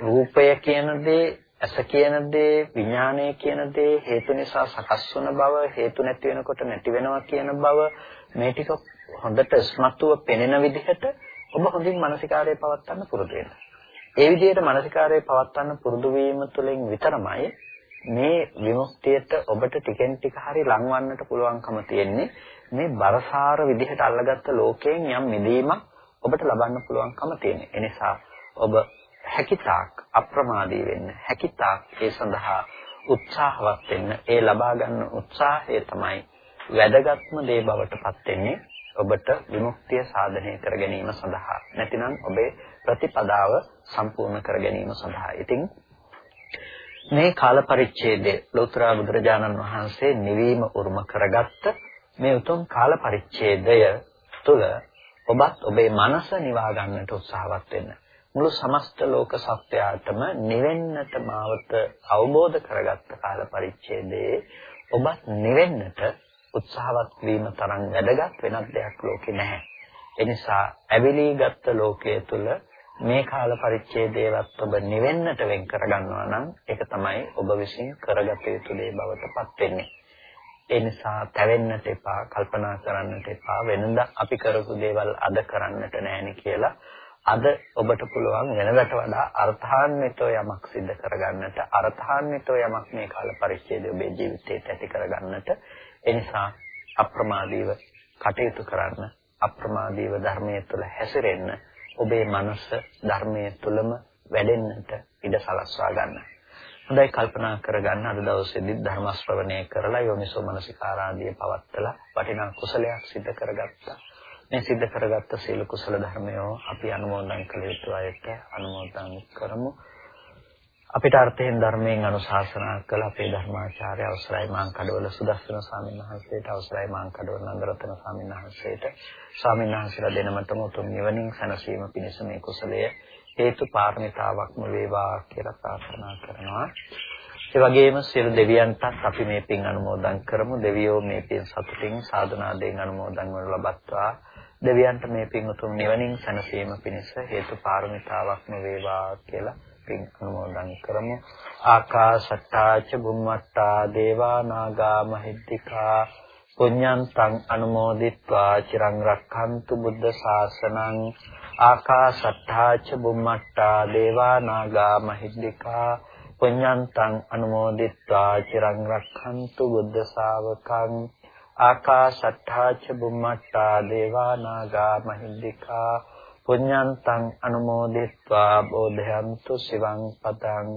රූපය කියන දේ ඇස කියන දේ විඥානය කියන දේ හේතු නිසා සකස් වන බව හේතු නැති වෙනකොට නැති වෙනවා කියන බව මේ ටික හොඳට ස්මතුව පෙනෙන විදිහට ඔබ හොඳින් මානසිකාරය පවත්වන්න පුරුදු වෙන්න. ඒ විදිහට මානසිකාරය පවත්වන්න පුරුදු වීම තුළින් විතරමයි මේ විමුක්තියට ඔබට ටිකෙන් ටික හරි ලංවන්නට පුළුවන්කම තියෙන්නේ මේ බරසාර විදිහට අල්ලගත්ත ලෝකයෙන් යම් මිදීමක් ඔබට ලබන්න පුළුවන්කම තියෙන්නේ. ඒ නිසා ඔබ හැකිතාක් අප්‍රමාදී වෙන්න හැකිතාක් ඒ සඳහා උත්සාහවත් වෙන්න ඒ ලබා ගන්න උත්සාහය තමයි වැදගත්ම දේ බවට පත් වෙන්නේ ඔබට විමුක්තිය සාධනය කර ගැනීම සඳහා නැතිනම් ඔබේ ප්‍රතිපදාව සම්පූර්ණ කර ගැනීම සඳහා. ඉතින් මේ කාල පරිච්ඡේදයේ ලෝතර බුදුරජාණන් වහන්සේ නිවීම උරුම කරගත්ත මේ උතුම් කාල පරිච්ඡේදය තුළ ඔබත් ඔබේ මනස නිවා ගන්නට උත්සාහවත් වෙන්න. මුළු සමස්ත ලෝක සත්‍යයටම නිවෙන්නට මාවත අවබෝධ කරගත්ත කාල පරිච්ඡේදයේ ඔබත් නිවෙන්නට උත්සාහවත් වීම තරම් වැදගත් වෙනත් දෙයක් ලෝකේ නැහැ. ඒ නිසා ඇවිලී ගත්ත ලෝකයේ තුල මේ කාල පරිච්ඡේදයවත් ඔබ නිවෙන්නට වෙන් කරගන්නවා නම් ඒක තමයි ඔබ විසින් කරගත යුතු දේ බවට පත් වෙන්නේ. ඒ නිසා තැවෙන්නට එපා, කල්පනා කරන්නට එපා. වෙනදා අපි කරපු දේවල් අද කරන්නට නැහෙනි කියලා අද ඔබට පුළුවන් වෙනදට වඩා අර්ථාන්විතව යමක් සිදු කරගන්නට අර්ථාන්විතව යමක් මේ කාල පරිච්ඡේදය ඔබේ ජීවිතයට ඇති කරගන්නට එනිසා අප්‍රමාදීව කටයුතු කරන්න අප්‍රමාදීව ධර්මයේ තුල හැසිරෙන්න ඔබේ මනස ධර්මයේ තුලම වැඩෙන්නට ඉඩ සලස්වා ගන්න. හොඳයි කල්පනා කරගන්න අද දවසේදී ධර්ම ශ්‍රවණය කරලා යෝනිසෝ මනසිකාරාදී පවත්තලා වටිනා කුසලයක් සිදු කරගත්තා. මේ සිද්ධ කරගත්ත සීල කුසල ධර්මයෝ අපි අනුමෝදන් කළ යුතු අයට අනුමෝදන් කරමු. අපිට අර්ථයෙන් ධර්මයෙන් අනුශාසනා කළ අපේ ධර්මාචාර්ය අවසරයි මාං කඩවල සුදස්සන ස්වාමීන් වහන්සේට අවසරයි මාං කඩවල නන්දරතන ස්වාමීන් වහන්සේට ස්වාමීන් වහන්සේලා දෙනමතම උතුම් නිවනින් සැනසීම පිණිස මේ කුසලය හේතු පාරමිතාවක්ම වේවා කියලා ප්‍රාර්ථනා කරනවා. ඒ වගේම සියලු දෙවියන්ටත් අපි මේ පින් අනුමෝදන් කරමු. දෙවියෝ මේ පින් සතුටින් සාධනාවෙන් අනුමෝදන් වනු ලබත්වා. දෙවියන්ට මේ පින් උතුම් නිවනින් සැනසීම පිණිස හේතු පාරමිතාවක්ම වේවා කියලා පින් අනුමෝදන් කරමු. ආකාශට්ටා ච බුම්මට්ටා දේවා නාග මහිද්దికා. පුඤ්ඤන්තං අනුමෝදිත්වා. චිරං රක්ඛන්තු බුද්ධ ශාසනං. ආකාශට්ටා ච බුම්මට්ටා දේවා නාග මහිද්దికා. පුඤ්ඤන්තං අනුමෝදිත්වා. චිරං රක්ඛන්තු බුද්ධ ශාවකං. ආකාශට්ටා ච බුම්මට්ටා දේවා නාග මහිද්దికා. පුඤ්ඤන්තං අනුමෝදිත්වා බෝධයන්තු සිවං පතං.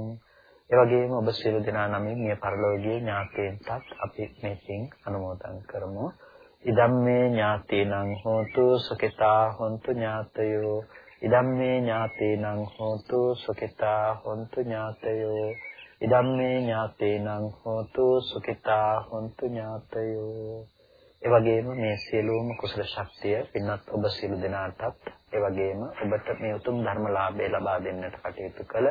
ඒ වගේම ඔබ සියලු දෙනා නමින් මිය පරලෝකීය ඥාතීන්ටත් අපි මේ පින් අනුමෝදන් කරමු. ඉදම්මේ ඥාතීනං හෝතු සුඛිතා හොන්තු ඥාතයෝ. ඉදම්මේ ඥාතීනං හෝතු සුඛිතා හොන්තු ඥාතයෝ. ඉදම්මේ ඥාතේනං හෝතු සුඛිතා හොන්තු ඥාතයෝ. ඒ වගේම මේ සියලුම කුසල ශක්තිය පින්වත් ඔබ සියලු දෙනාටත් ඒ වගේම ඔබට මේ උතුම් ධර්මලාභය ලබා දෙන්නට කටයුතු කළ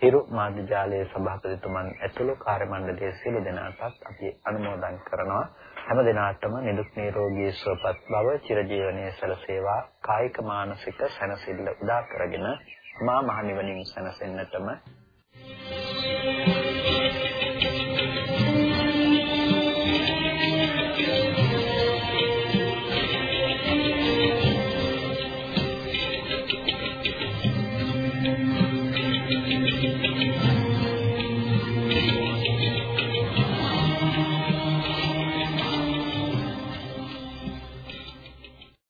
හිරු මාධ්‍යාලයේ සභාපතිතුමන් ඇතුළු කාර්ය මණ්ඩලයේ සියලු දෙනාටත් අපි අනුමෝදන් කරනවා. හැම දිනාටම නිදුක් නිරෝගී සුවපත් බව චිරජීවනයේ සැලසේවා. කායික මානසික සැනසෙල්ල උදා කරගෙන මා මහ නිවනින් සැනසෙන්නටම